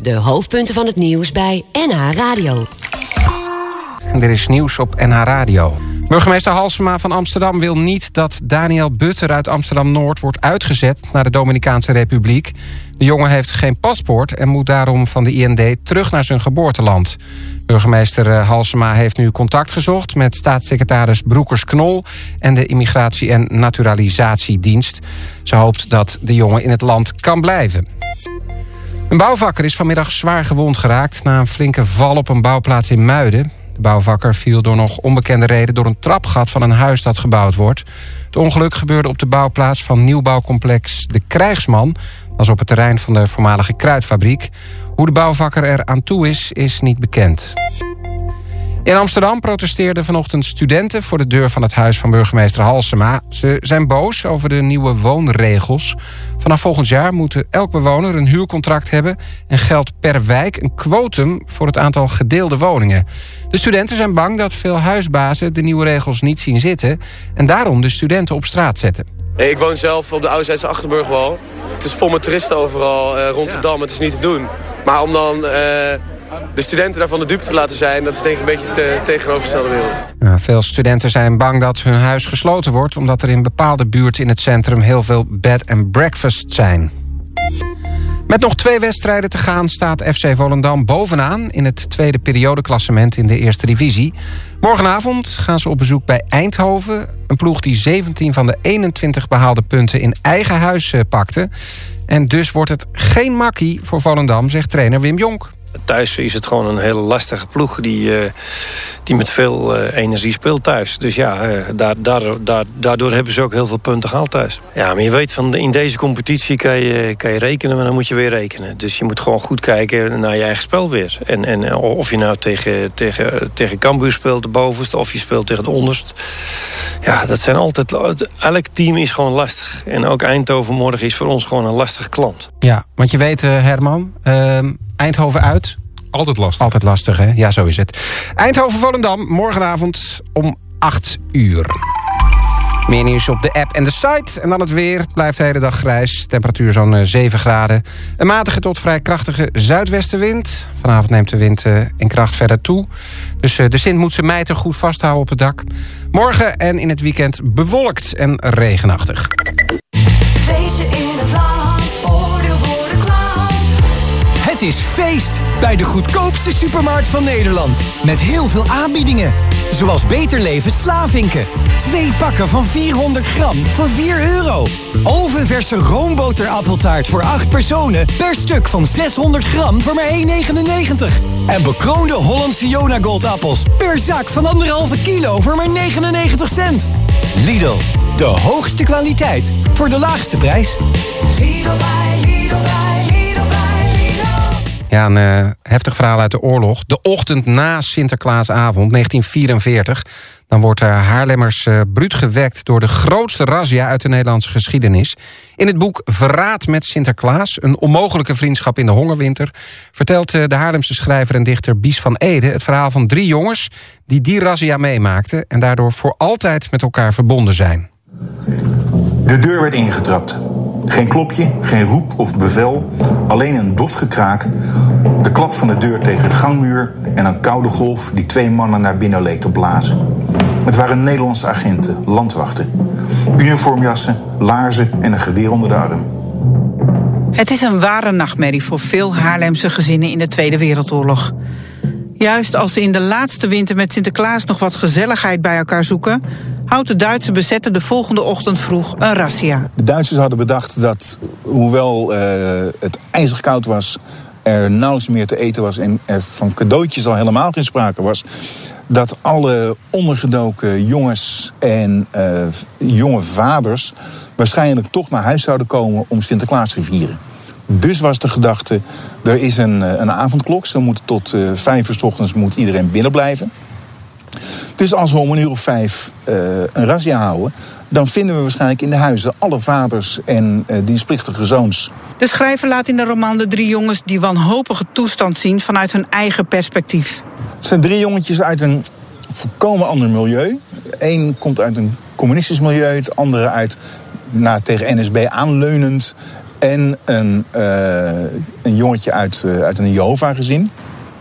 De hoofdpunten van het nieuws bij NH Radio. Er is nieuws op NH Radio. Burgemeester Halsema van Amsterdam wil niet dat Daniel Butter uit Amsterdam-Noord wordt uitgezet naar de Dominicaanse Republiek. De jongen heeft geen paspoort en moet daarom van de IND terug naar zijn geboorteland. Burgemeester eh, Halsema heeft nu contact gezocht met staatssecretaris Broekers-Knol en de Immigratie- en Naturalisatiedienst. Ze hoopt dat de jongen in het land kan blijven. Een bouwvakker is vanmiddag zwaar gewond geraakt na een flinke val op een bouwplaats in Muiden. De bouwvakker viel door nog onbekende reden door een trapgat van een huis dat gebouwd wordt. Het ongeluk gebeurde op de bouwplaats van nieuwbouwcomplex De Krijgsman. Dat op het terrein van de voormalige kruidfabriek. Hoe de bouwvakker er aan toe is, is niet bekend. In Amsterdam protesteerden vanochtend studenten voor de deur van het huis van burgemeester Halsema. Ze zijn boos over de nieuwe woonregels. Vanaf volgend jaar moet elk bewoner een huurcontract hebben en geldt per wijk een quotum voor het aantal gedeelde woningen. De studenten zijn bang dat veel huisbazen de nieuwe regels niet zien zitten en daarom de studenten op straat zetten. Hey, Ik woon zelf op de Oudzijdse Achterburgwal. Het is vol met toeristen overal eh, rond de Dam. Het is niet te doen. Maar om dan eh, de studenten daarvan de dupe te laten zijn... dat is denk ik een beetje de tegenovergestelde wereld. Veel studenten zijn bang dat hun huis gesloten wordt... omdat er in bepaalde buurten in het centrum heel veel bed and breakfast zijn. Met nog twee wedstrijden te gaan staat FC Volendam bovenaan... in het tweede periodeklassement in de eerste divisie. Morgenavond gaan ze op bezoek bij Eindhoven. Een ploeg die 17 van de 21 behaalde punten in eigen huis eh, pakte. En dus wordt het geen makkie voor Volendam, zegt trainer Wim Jonk. Thuis is het gewoon een hele lastige ploeg die, eh, die met veel eh, energie speelt thuis. Dus ja, eh, daar, daar, daar, daardoor hebben ze ook heel veel punten gehaald thuis. Ja, maar je weet, van in deze competitie kan je, kan je rekenen, maar dan moet je weer rekenen. Dus je moet gewoon goed kijken naar je eigen spel weer. En, en of je nou tegen, tegen, tegen Cambuur speelt, de bovenste, of je speelt tegen de onderste. Ja, dat zijn altijd... Elk team is gewoon lastig. En ook Eindhoven morgen is voor ons gewoon een lastige klant. Ja, want je weet, eh, Herman, ehm, Eindhoven uit. Altijd lastig. Altijd lastig, hè? Ja, zo is het. Eindhoven-Volendam, morgenavond om 8 uur. Meer nieuws op de app en de site. En dan het weer. Het blijft de hele dag grijs. Temperatuur zo'n eh, 7 graden. Een matige tot vrij krachtige zuidwestenwind. Vanavond neemt de wind eh, in kracht verder toe. Dus eh, de Sint moet zijn mijter goed vasthouden op het dak. Morgen en in het weekend bewolkt en regenachtig. Het is feest bij de goedkoopste supermarkt van Nederland. Met heel veel aanbiedingen. Zoals Beter Leven Slavinken. Twee pakken van 400 gram voor 4 euro. Ovenverse roomboter-appeltaart voor 8 personen... per stuk van 600 gram voor maar 1,99. En bekroonde Hollandse Jona Gold appels... per zak van anderhalve kilo voor maar 99 cent. Lidl, de hoogste kwaliteit voor de laagste prijs. Lidl bij Lidl Ja, een eh, heftig verhaal uit de oorlog. De ochtend na Sinterklaasavond 1944. Dan wordt er Haarlemmers eh, bruut gewekt door de grootste razzia uit de Nederlandse geschiedenis. In het boek Verraad met Sinterklaas, een onmogelijke vriendschap in de hongerwinter... vertelt eh, de Haarlemse schrijver en dichter Bies van Ede... het verhaal van drie jongens die die razzia meemaakten... en daardoor voor altijd met elkaar verbonden zijn. De deur werd ingetrapt. Geen klopje, geen roep of bevel, alleen een dof gekraak. De klap van de deur tegen de gangmuur en een koude golf die twee mannen naar binnen leek te blazen. Het waren Nederlandse agenten, landwachten. Uniformjassen, laarzen en een geweer onder de arm. Het is een ware nachtmerrie voor veel Haarlemse gezinnen in de Tweede Wereldoorlog. Juist als ze in de laatste winter met Sinterklaas nog wat gezelligheid bij elkaar zoeken, houdt de Duitse bezetter de volgende ochtend vroeg een razzia. De Duitsers hadden bedacht dat, hoewel eh, het ijzig koud was, er nauwelijks meer te eten was en er van cadeautjes al helemaal geen sprake was, dat alle ondergedoken jongens en eh, jonge vaders waarschijnlijk toch naar huis zouden komen om Sinterklaas te vieren. Dus was de gedachte, er is een, eh, een avondklok. Ze moeten tot eh, vijf uur 's ochtends moet iedereen binnen blijven. Dus als we om een uur of vijf eh, een razzia houden... dan vinden we waarschijnlijk in de huizen alle vaders en eh, dienstplichtige zoons. De schrijver laat in de roman de drie jongens die wanhopige toestand zien vanuit hun eigen perspectief. Het zijn drie jongetjes uit een volkomen ander milieu. Eén komt uit een communistisch milieu, het andere uit nou, tegen NSB aanleunend. En een, eh, een jongetje uit, eh, uit een Jehovah-gezin.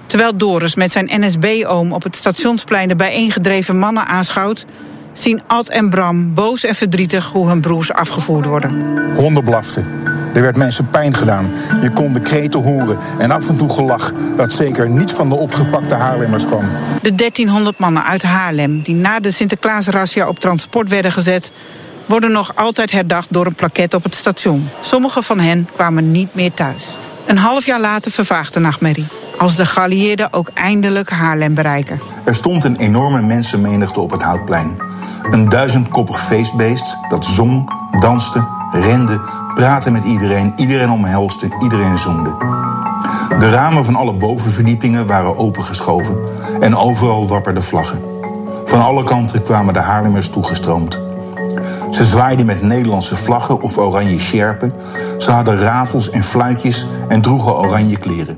Terwijl Doris met zijn NSB-oom op het stationsplein de bijeengedreven mannen aanschouwt, zien Ad en Bram boos en verdrietig hoe hun broers afgevoerd worden. Honden blaften. Er werd mensen pijn gedaan. Je kon de kreten horen en af en toe gelach dat zeker niet van de opgepakte Haarlemmers kwam. De 1300 mannen uit Haarlem die na de Sinterklaasrazzia op transport werden gezet, worden nog altijd herdacht door een plaket op het station. Sommige van hen kwamen niet meer thuis. Een half jaar later vervaagt de nachtmerrie. Als de geallieerden ook eindelijk Haarlem bereiken. Er stond een enorme mensenmenigte op het Houtplein. Een duizendkoppig feestbeest dat zong, danste, rende, praatte met iedereen, iedereen omhelste, iedereen zoende. De ramen van alle bovenverdiepingen waren opengeschoven en overal wapperden vlaggen. Van alle kanten kwamen de Haarlemmers toegestroomd. Ze zwaaiden met Nederlandse vlaggen of oranje sjerpen. Ze hadden ratels en fluitjes en droegen oranje kleren.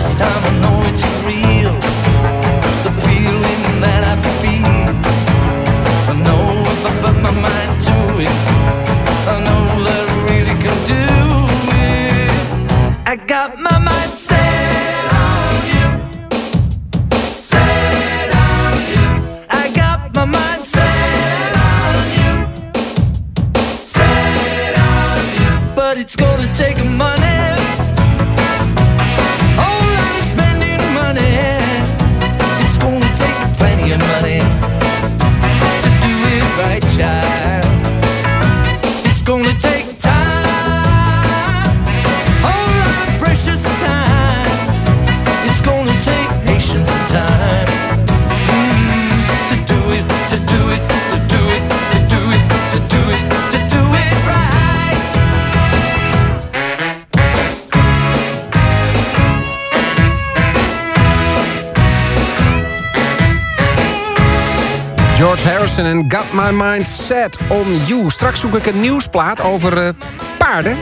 George Harrison en Got My Mind Set on You. Straks zoek ik een nieuwsplaat over eh, paarden.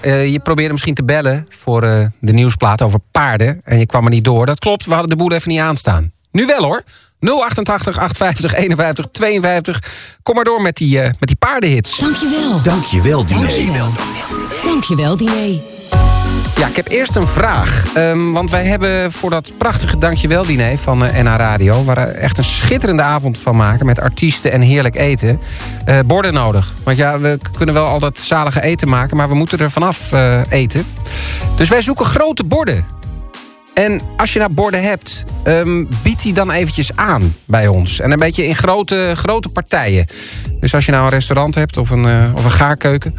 Eh, je probeerde misschien te bellen voor eh, de nieuwsplaat over paarden. En je kwam er niet door. Dat klopt, we hadden de boel even niet aanstaan. Nu wel hoor. 088 850 51 52. Kom maar door met die, eh, met die paardenhits. Dankjewel. Dankjewel, diner. Dankjewel. Dankjewel, diner. Ja, ik heb eerst een vraag. Ehm, want wij hebben voor dat prachtige Dankjewel diner van eh, NH Radio... waar we echt een schitterende avond van maken... met artiesten en heerlijk eten, eh, borden nodig. Want ja, we kunnen wel al dat zalige eten maken... maar we moeten er vanaf eh, eten. Dus wij zoeken grote borden. En als je nou borden hebt, ehm, bied die dan eventjes aan bij ons. En een beetje in grote, grote partijen. Dus als je nou een restaurant hebt of een, eh, of een gaarkeuken...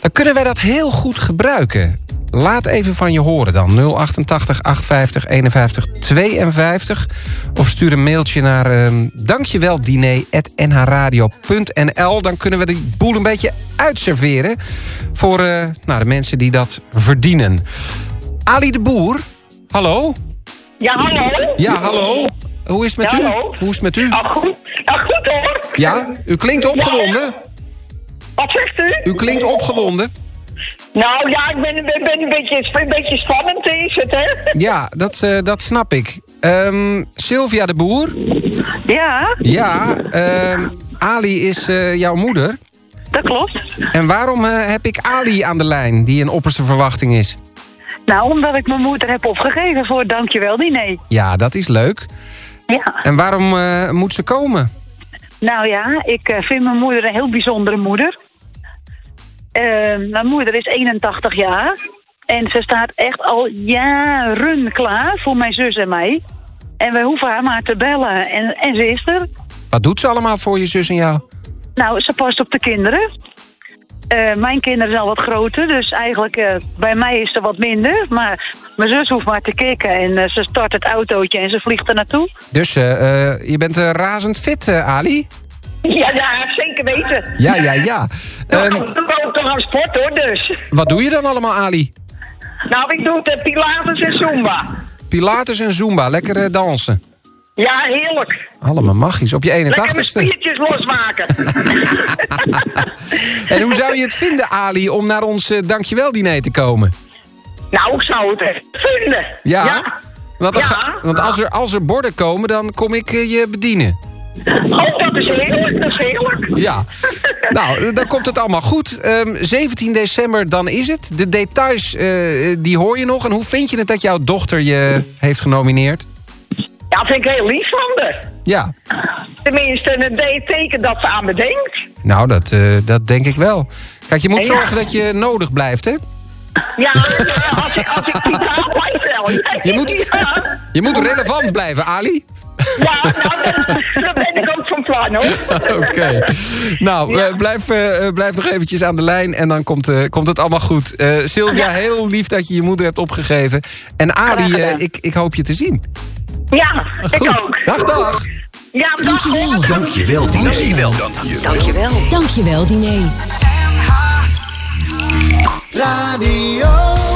dan kunnen wij dat heel goed gebruiken. Laat even van je horen dan. 088 850 51 52. Of stuur een mailtje naar dankjeweldiner.nhradio.nl. Dan kunnen we die boel een beetje uitserveren... voor eh, nou, de mensen die dat verdienen. Ali de Boer, hallo? Ja, hallo? Ja, hallo. Hoe is het met Ja, u? hallo. Hoe is het met u? Ja, goed. Ja, goed hoor. Ja, u klinkt opgewonden. Wat zegt u? U klinkt opgewonden. Nou ja, ik ben, ben, ben een, beetje, een beetje spannend is het, hè? Ja, dat, eh, dat snap ik. Ehm, Sylvia de Boer. Ja, Ja, ehm, Ali is eh, jouw moeder. dat klopt. En waarom eh, heb ik Ali aan de lijn, die een opperste verwachting is? Nou, omdat ik mijn moeder heb opgegeven voor het dankjewel diner. Ja, dat is leuk. Ja. En waarom eh, moet ze komen? Nou ja, ik eh, vind mijn moeder een heel bijzondere moeder. Eh, mijn moeder is 81 jaar. En ze staat echt al jaren klaar voor mijn zus en mij. En we hoeven haar maar te bellen. En, en ze is er. Wat doet ze allemaal voor je zus en jou? Nou, ze past op de kinderen. Eh, mijn kinderen zijn al wat groter, dus eigenlijk eh, bij mij is er wat minder. Maar mijn zus hoeft maar te kicken en eh, ze start het autootje en ze vliegt er naartoe. Dus eh, eh, je bent razend fit, Ali? Ja, ja, zeker weten. Ja, ja, ja. [LAUGHS] Nou, Ehm, ik doe ook aan sport hoor, dus. wat doe je dan allemaal, Ali? Nou, ik doe de Pilates en Zumba. Pilates en Zumba, lekker dansen. Ja, heerlijk. Allemaal magisch, op je Lekker mijn 81ste. spiertjes losmaken. [LAUGHS] En hoe zou je het vinden, Ali, om naar ons eh, dankjewel-diner te komen? nou, ik zou het echt vinden. Ja? Want, Ja. als, er, als er borden komen, dan kom ik eh, je bedienen. Oh, dat is heerlijk, dat is heerlijk. Ja. [LAUGHS] Nou, eh, dan komt het allemaal goed. Ehm, 17 december, dan is het. De details, die hoor je nog. En hoe vind je het dat jouw dochter je heeft genomineerd? Ja, vind ik heel lief van haar. Ja. Tenminste, een teken dat ze aan me denkt. Nou, dat, eh, dat denk ik wel. Kijk, je moet Ja. zorgen dat je nodig blijft, hè? Ja, als ik, als ik niet blijf wel. Je moet, je moet relevant blijven, Ali. ja nou, dat, ben ik ook van plan, hoor. Oké. Nou, eh, blijf, eh, blijf nog eventjes aan de lijn en dan komt, komt het allemaal goed. Sylvia, heel lief dat je je moeder hebt opgegeven. En Ali, ik, ik hoop je te zien. Ja, ik ook. Dag, dag. Ja, dag. Dankjewel. Dankjewel, diner. Dankjewel. Dankjewel. Dankjewel, diner. Radio.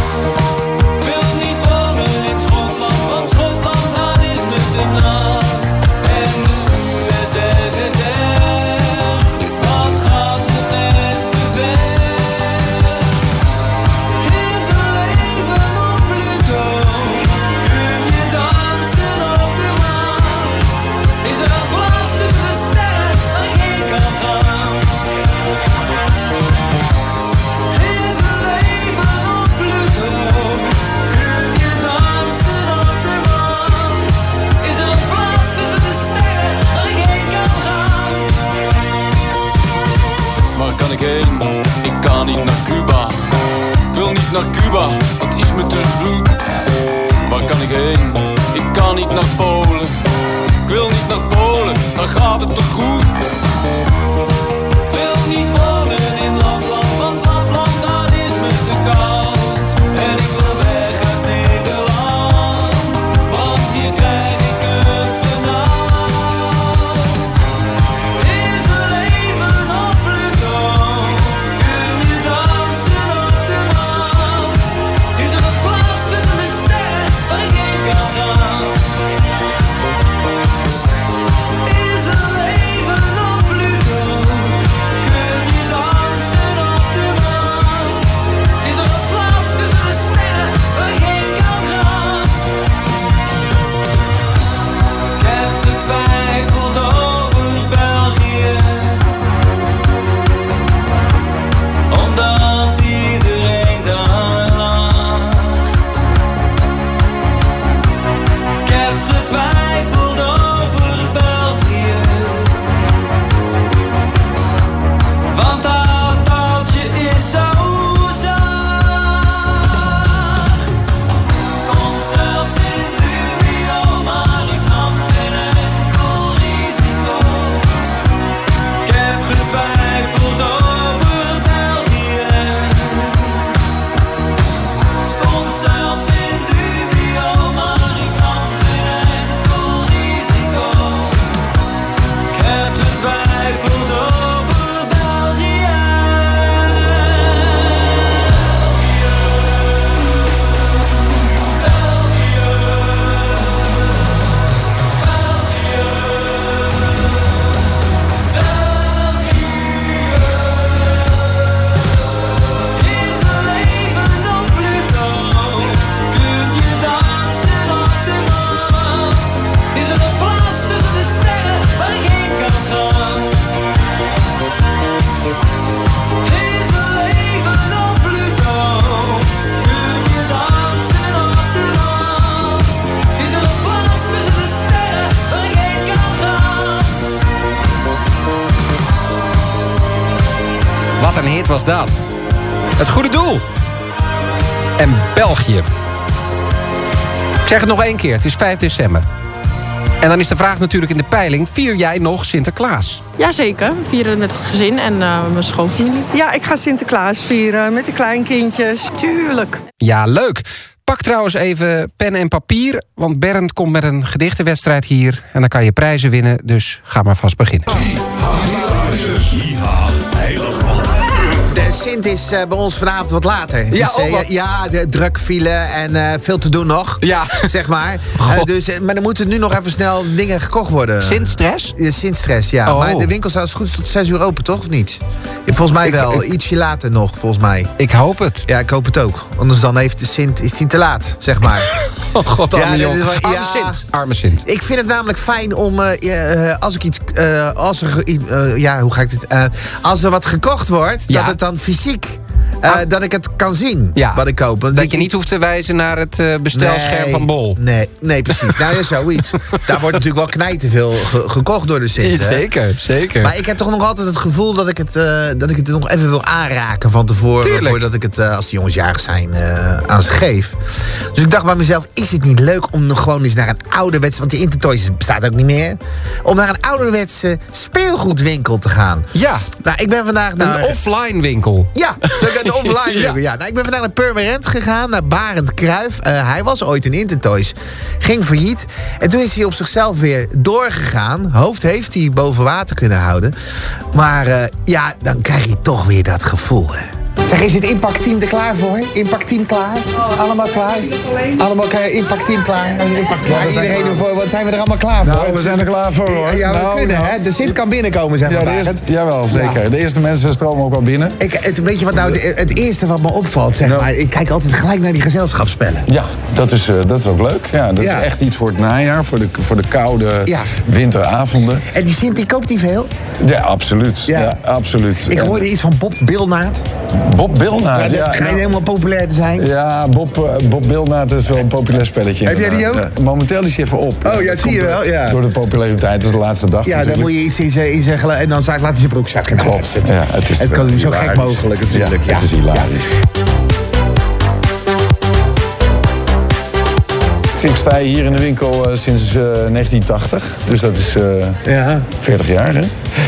Naar Cuba, dat is me te zoet. Waar kan ik heen? Ik kan niet naar Polen. Ik wil niet naar Polen, daar gaat het te goed. Ik wil niet zeg het nog één keer, het is 5 december. En dan is de vraag natuurlijk in de peiling... vier jij nog Sinterklaas? Jazeker, we vieren het met het gezin en eh, mijn schoonfamilie. Ja, ik ga Sinterklaas vieren met de kleinkindjes. Tuurlijk. Ja, leuk. Pak trouwens even pen en papier... want Bernd komt met een gedichtenwedstrijd hier... en dan kan je prijzen winnen, dus ga maar vast beginnen. Sint is eh, bij ons vanavond wat later. Ja, oh, wat? ja, de druk file en eh, veel te doen nog. Ja. [LAUGHS] Zeg maar. Dus, maar er moeten nu nog even snel dingen gekocht worden. Sint-stress? Sint-stress, ja. Oh. Maar de winkel staat als goed tot 6 uur open, toch? Of niet? Volgens mij Ik- wel. ik- Ietsje later nog, volgens mij. Ik hoop het. Ja, ik hoop het ook. Anders dan heeft de Sint, is hij te laat, zeg maar. [LAUGHS] [LAUGHS] Oh god, arme, dit jongen. is wel- arme Sint. Arme Sint. Ik vind het namelijk fijn om, ja, eh, als ik iets, eh, als er, ja, hoe ga ik dit, als er wat gekocht wordt, Ja. dat het dan fysiek, eh, dat ik het kan zien, Ja. wat ik koop. Want Dat ik- je niet hoeft te wijzen naar het eh, bestelscherm Nee, van Bol. Nee, nee precies. nou ja, zoiets. [LAUGHS] Daar wordt natuurlijk wel knijten veel ge- gekocht door de Sint. Zeker, zeker. Maar ik heb toch nog altijd het gevoel dat ik het, eh, dat ik het nog even wil aanraken van tevoren. Tuurlijk. Voordat ik het, als de jongens jarig zijn, aan ze geef. Dus ik dacht bij mezelf, is het niet leuk om nog gewoon eens naar een ouderwetse... Want die Intertoys bestaat ook niet meer. Om naar een ouderwetse speelgoedwinkel te gaan. Ja. Nou, ik ben vandaag naar... Een offline winkel. Ja, zo [LAUGHS] [LAUGHS] offline Ja. ja. ja. Nou, ik ben vandaag naar Purmerend gegaan, naar Barend Kruif. Eh, hij was ooit in Intertoys, ging failliet. En toen is hij op zichzelf weer doorgegaan. Hoofd heeft hij boven water kunnen houden. Maar eh, ja, dan krijg je toch weer dat gevoel, hè. Zeg, is het impactteam er klaar voor? Impactteam klaar? Allemaal klaar? Allemaal klaar? Impactteam klaar? Impact klaar? Iedereen ervoor? Wat zijn we er allemaal klaar voor? Nou, we zijn er klaar voor hoor. Ja, we nou, kunnen, nou. hè? De Sint kan binnenkomen, zeg Ja, maar. eerste, jawel, zeker. De eerste mensen stromen ook wel binnen. Ik, het, weet je wat nou het, het eerste wat me opvalt, zeg maar? Ik kijk altijd gelijk naar die gezelschapsspellen. Ja, dat is, eh, dat is ook leuk. Ja, dat Ja. is echt iets voor het najaar, voor de, voor de koude Ja. winteravonden. En die Sint, die koopt niet veel. Ja, absoluut. Ja. Ja. absoluut. Ik hoorde iets van Bob Bilnaat. Bob Bilnaat, Ja, dat ja. schijnt helemaal populair te zijn. ja, Bob, eh, Bob Bilnaat is wel een populair spelletje. Heb jij die ook? Momenteel is hij even op. Oh, ja, Dat zie je wel, ja. Door de populariteit, dat is de laatste dag Ja, dan moet je iets in zijn- in zeggen en dan laat hij zijn broek zakken. Klopt. Ja, het is het kan zo gek mogelijk natuurlijk. Ja, het is hilarisch. Ik sta hier in de winkel eh, sinds eh, 1980. Dus dat is eh, Ja. 40 jaar. Hè?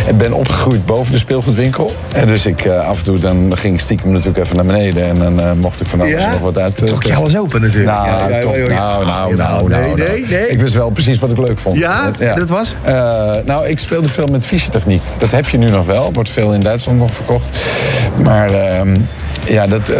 Ik ben opgegroeid boven de speelgoedwinkel. En dus ik eh, af en toe dan ging ik stiekem natuurlijk even naar beneden. En dan eh, mocht ik van alles Ja? nog wat uit. eh, Trok je alles open natuurlijk. Nou, Ja, top. nou, nou, nou, nee, nou, nee, nou. nee. Ik wist wel precies wat ik leuk vond. Ja? Dat was? Eh, nou, ik speelde veel met fysiotechniek. Dat heb je nu nog wel. Wordt veel in Duitsland nog verkocht. Maar ehm, ja, dat, eh,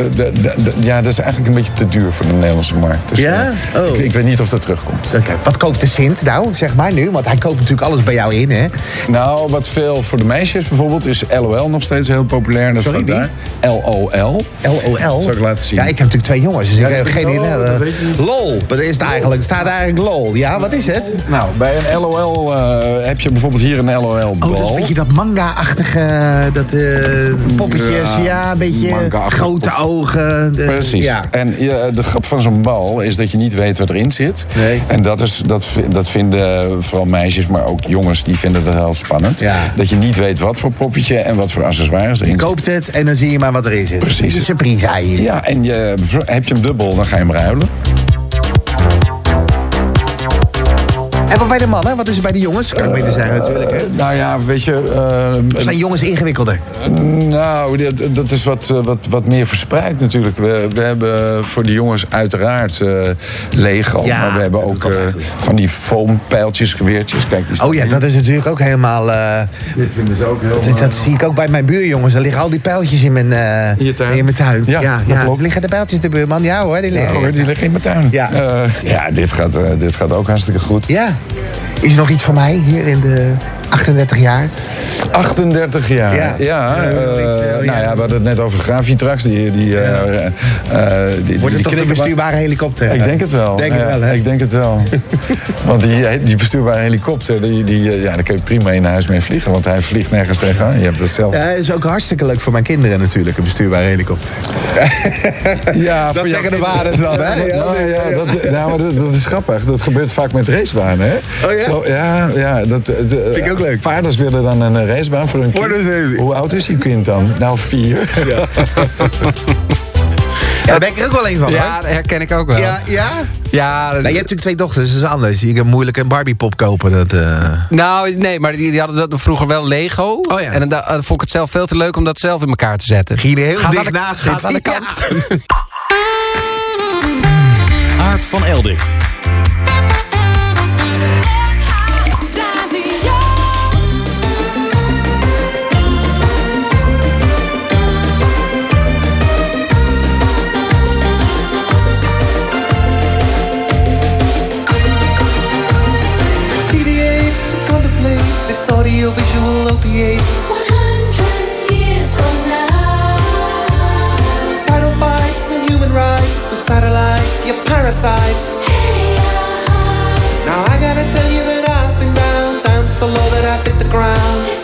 ja, dat is eigenlijk een beetje te duur voor de Nederlandse markt. Dus, Ja? eh, Oh. ik, ik weet niet of dat terugkomt. Wat koopt de Sint nou, zeg maar nu? Want hij koopt natuurlijk alles bij jou in, hè? Nou, wat veel voor de meisjes bijvoorbeeld is LOL nog steeds heel populair. Dat Sorry, staat daar. LOL. LOL. Zal ik laten zien. Ja, ik heb natuurlijk twee jongens, dus Ja, ik heb dat geen idee. dat niet. LOL, wat is het eigenlijk? Het staat eigenlijk LOL. Ja, wat is het? Nou, bij een LOL eh, heb je bijvoorbeeld hier een LOL-bal. Oh, dat is een beetje dat manga-achtige, dat eh, poppetjes, ja, Ja, een beetje grote ogen. de- Precies. Ja. En je, de grap van zo'n bal is dat je niet weet wat erin zit. Nee. En dat, is, dat, dat vinden vooral meisjes, maar ook jongens, die vinden dat heel spannend. Ja. Dat je niet weet wat voor poppetje en wat voor accessoires Je erin koopt het en dan zie je maar wat erin zit. Precies. Een surprise eigenlijk. Ja, en je, heb je hem dubbel, dan ga je hem ruilen. En wat bij de mannen, wat is er bij de jongens? Kan ik beter zeggen natuurlijk, hè? Nou ja, weet je... eh, Of zijn jongens ingewikkelder? Nou, dat, dat is wat, eh, wat, wat meer verspreid natuurlijk. We, we hebben voor de jongens uiteraard eh, Lego. Ja, maar we hebben ook eh, van die foampijltjes, geweertjes. Kijk, die Oh ja, dat is natuurlijk ook helemaal... eh, Dit vinden ze ook heel... dat, dat zie ik ook bij mijn buurjongens. Er liggen al die pijltjes in mijn, eh, In je tuin? In mijn tuin. Ja, ja. Liggen de pijltjes de buurman? Ja hoor, die Ja, liggen. hoor, die liggen in mijn tuin. Ja. Eh, ja, dit gaat, eh, dit gaat ook hartstikke goed. Ja. Is er nog iets voor mij hier in de 38 jaar? 38 jaar. Ja. Ja, Ja, eh, eh, nou ja. ja, we hadden het net over Gravitrax. Die, die, eh, eh, die, Wordt het toch een bestuurbare helikopter? Ik denk het wel. Denk het Ja, wel, hè? Ik denk het wel. [LAUGHS] want die, die bestuurbare helikopter, die, die, ja, daar kun je prima in huis mee vliegen. Want hij vliegt nergens tegenaan. Je hebt dat zelf. Ja, is ook hartstikke leuk voor mijn kinderen natuurlijk, een bestuurbare helikopter. [LAUGHS] Ja, dat voor zeggen de jouw waardes dan, hè? [LAUGHS] Ja, nou, ja, dat, nou, maar dat, dat is grappig. Dat gebeurt vaak met racebanen, hè? Oh ja? Zo, ja, ja. Dat, dat- Vind ik ook leuk. Vaders willen dan een eh, racebaan voor hun kind. Hoe oud is die kind dan? Nou, vier. [LAUGHS] Ja. Ja, daar ben ik er ook wel een van. Ja, dat herken ik ook wel. Ja, ja? Ja, Nou, je hebt natuurlijk twee dochters, dat is anders. Je kan moeilijk een Barbie-pop kopen. Dat, eh. Nou, nee, maar die, die hadden dat vroeger wel Lego. Oh ja. En dan, dan vond ik het zelf veel te leuk om dat zelf in elkaar te zetten. Ging je er heel Gaat dicht aan de- naast gaat aan de kant. [LAUGHS] Aart van Eldik. Audiovisual opiate. 100 years from now. Title fights and human rights for satellites, your parasites. Hey, uh-huh. Now I gotta tell you that I've been down, down so low that I hit the ground.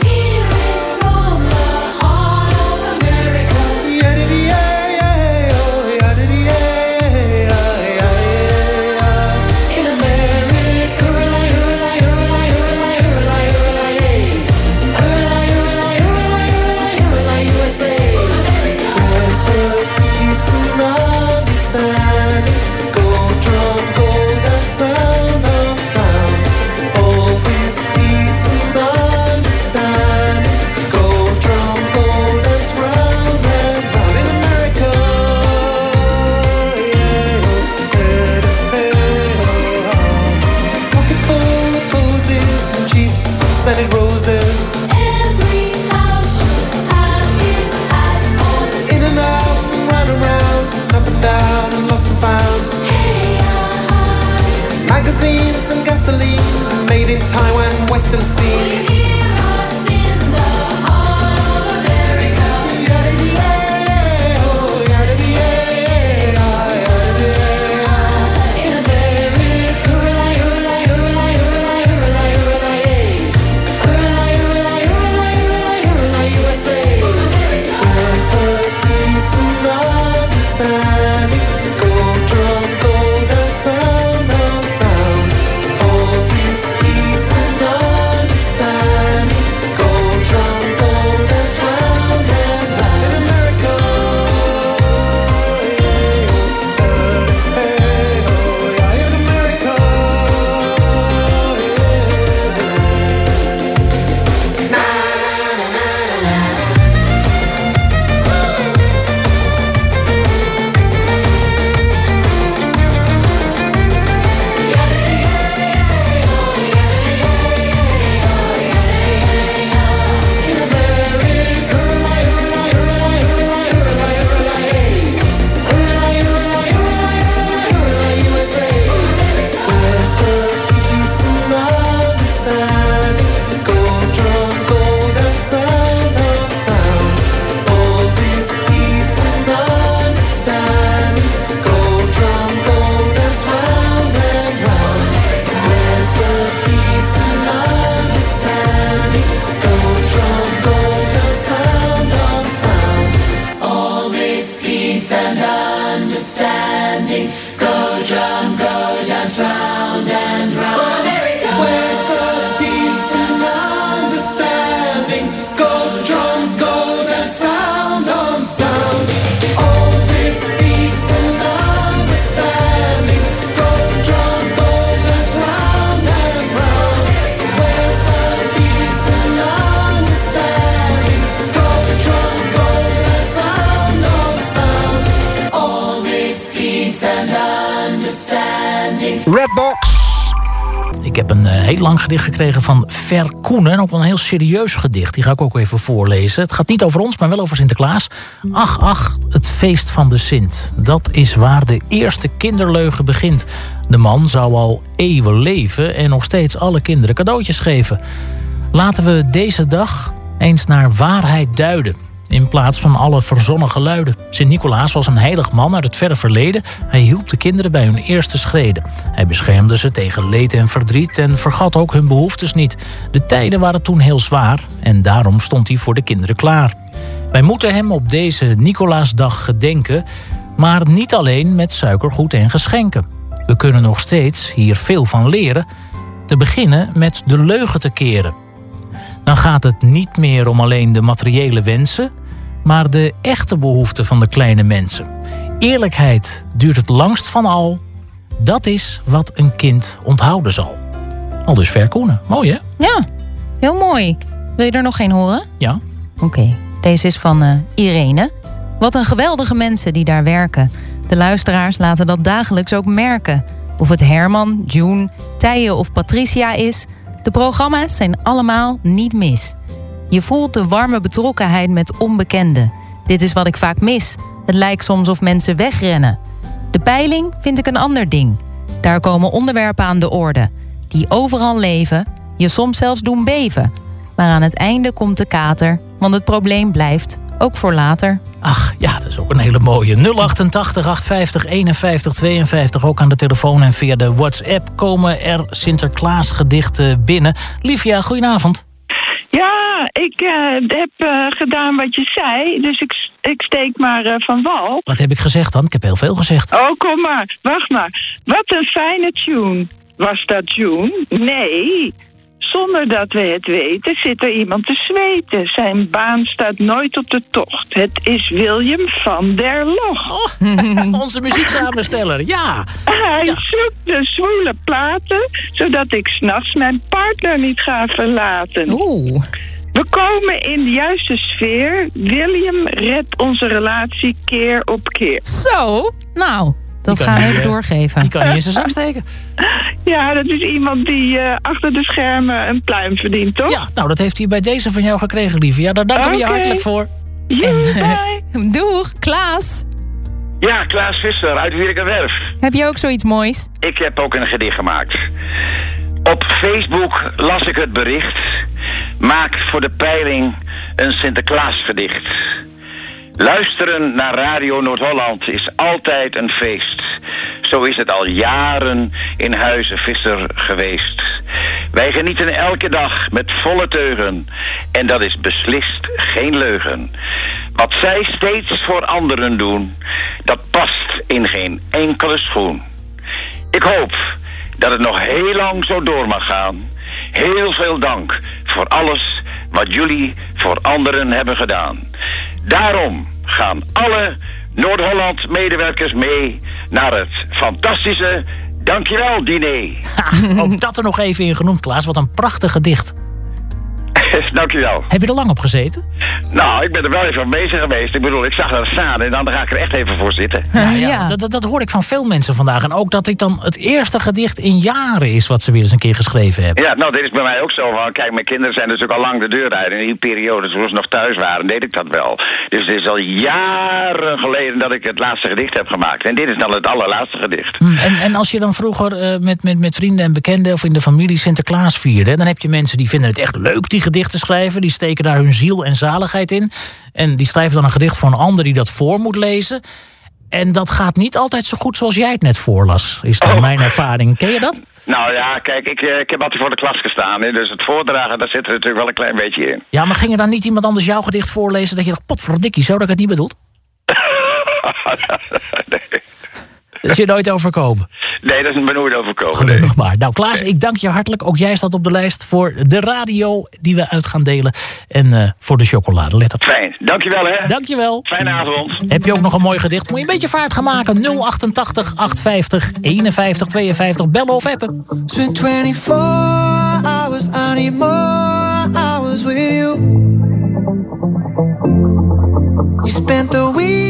Gekregen van Ver Koenen. En ook wel een heel serieus gedicht. Die ga ik ook even voorlezen. Het gaat niet over ons, maar wel over Sinterklaas. Ach, ach, het feest van de Sint. Dat is waar de eerste kinderleugen begint. De man zou al eeuwen leven en nog steeds alle kinderen cadeautjes geven. Laten we deze dag eens naar waarheid duiden. In plaats van alle verzonnen geluiden. Sint-Nicolaas was een heilig man uit het verre verleden. Hij hielp de kinderen bij hun eerste schreden. Hij beschermde ze tegen leed en verdriet en vergat ook hun behoeftes niet. De tijden waren toen heel zwaar en daarom stond hij voor de kinderen klaar. Wij moeten hem op deze Nicolaasdag gedenken, maar niet alleen met suikergoed en geschenken. We kunnen nog steeds hier veel van leren. Te beginnen met de leugen te keren. dan gaat het niet meer om alleen de materiële wensen, maar de echte behoeften van de kleine mensen. Eerlijkheid duurt het langst van al. Dat is wat een kind onthouden zal. Al dus Verkoenen. Mooi hè? Ja, heel mooi. Wil je er nog geen horen? Ja. Oké, deze is van eh, Irene. Wat een geweldige mensen die daar werken. De luisteraars laten dat dagelijks ook merken. Of het Herman, June, Tije of Patricia is... de programma's zijn allemaal niet mis. Je voelt de warme betrokkenheid met onbekenden. Dit is wat ik vaak mis. Het lijkt soms of mensen wegrennen. De peiling vind ik een ander ding. Daar komen onderwerpen aan de orde. Die overal leven, je soms zelfs doen beven. Maar aan het einde komt de kater, want het probleem blijft, ook voor later. Ach ja, dat is ook een hele mooie. 088 850 51 52. Ook aan de telefoon en via de WhatsApp komen er Sinterklaas gedichten binnen. Livia, goedenavond. Ja, ik eh, heb eh, gedaan wat je zei, dus ik, ik steek maar eh, van wal. Wat heb ik gezegd dan? Ik heb heel veel gezegd. Oh, kom maar, wacht maar. Wat een fijne tune. Was dat June? Nee. Zonder dat we het weten zit er iemand te zweten. Zijn baan staat nooit op de tocht. Het is William van der Log. [LAUGHS] Onze muzieksamensteller, ja. Hij zoekt de zwoele platen, zodat ik s'nachts mijn partner niet ga verlaten. Oeh. We komen in de juiste sfeer. William redt onze relatie keer op keer. Zo, nou, dat gaan we even eh, doorgeven. Die kan niet in zijn zak steken. [LAUGHS] Ja, dat is iemand die eh, achter de schermen een pluim verdient, toch? Ja, nou dat heeft hij bij deze van jou gekregen, Livia. Daar danken we je hartelijk voor. En, [LAUGHS] Doeg, Klaas. Ja, Klaas Visser uit Wierkenwerf. Heb je ook zoiets moois? Ik heb ook een gedicht gemaakt. Op Facebook las ik het bericht. Maak voor de peiling een Sinterklaasgedicht. Luisteren naar Radio Noord-Holland is altijd een feest. Zo is het al jaren in Huizen Visser geweest. Wij genieten elke dag met volle teugen. En dat is beslist geen leugen. Wat zij steeds voor anderen doen, dat past in geen enkele schoen. Ik hoop dat het nog heel lang zo door mag gaan. Heel veel dank voor alles wat jullie voor anderen hebben gedaan. Daarom gaan alle Noord-Holland-medewerkers mee naar het fantastische Dankjewel diner. ook dat er nog even in genoemd, Klaas. Wat een prachtig gedicht. [LAUGHS] Dankjewel. Heb je er lang op gezeten? Nou, ik ben er wel even mee bezig geweest. Ik bedoel, ik zag er staan en dan ga ik er echt even voor zitten. Ja, ja. Dat, dat, dat hoor ik van veel mensen vandaag. En ook dat dit dan het eerste gedicht in jaren is... wat ze weer eens een keer geschreven hebben. Ja, nou, dit is bij mij ook zo. Van, kijk, mijn kinderen zijn natuurlijk al lang de deur uit. In die periode, toen ze nog thuis waren, deed ik dat wel. Dus het is al jaren geleden dat ik het laatste gedicht heb gemaakt. En dit is dan het allerlaatste gedicht. Hm, En, en als je dan vroeger eh, met, met, met vrienden en bekenden... of in de familie Sinterklaas vierde... dan heb je mensen die vinden het echt leuk die gedichten schrijven. Die steken daar hun ziel en zaligheid in. En die schrijven dan een gedicht voor een ander die dat voor moet lezen. En dat gaat niet altijd zo goed zoals jij het net voorlas. Is dan mijn ervaring. Ken je dat? Nou ja, kijk, ik, eh, ik heb altijd voor de klas gestaan. Hè, dus het voordragen, daar zit er natuurlijk wel een klein beetje in. Ja, maar ging er dan niet iemand anders jouw gedicht voorlezen... dat je dacht, potverdikkie, zo dat ik het niet bedoeld? [LAUGHS] [LAUGHS] Dat is je nooit overkomen. Nee, dat is me nooit overkomen. Gelukkig maar. Nou Klaas, ik dank je hartelijk. Ook jij staat op de lijst voor de radio die we uit gaan delen. En eh, voor de chocoladeletter. Fijn, dankjewel hè. Dankjewel. Fijne avond. Heb je ook nog een mooi gedicht? Moet je een beetje vaart gaan maken. 088 850 51 52. Bellen of appen. It's been 24 hours, I need more hours with you. You spent the weekend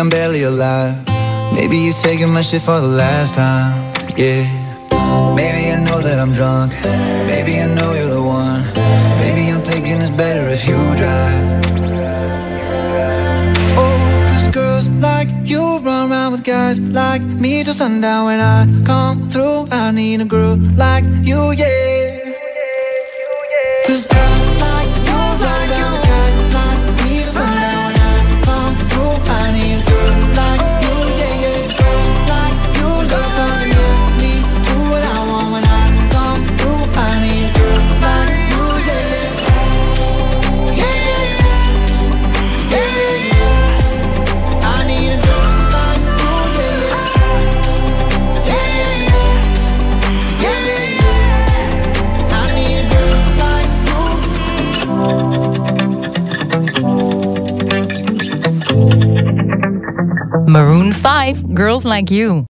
I'm barely alive. Maybe you're taking my shit for the last time. Girls Like You.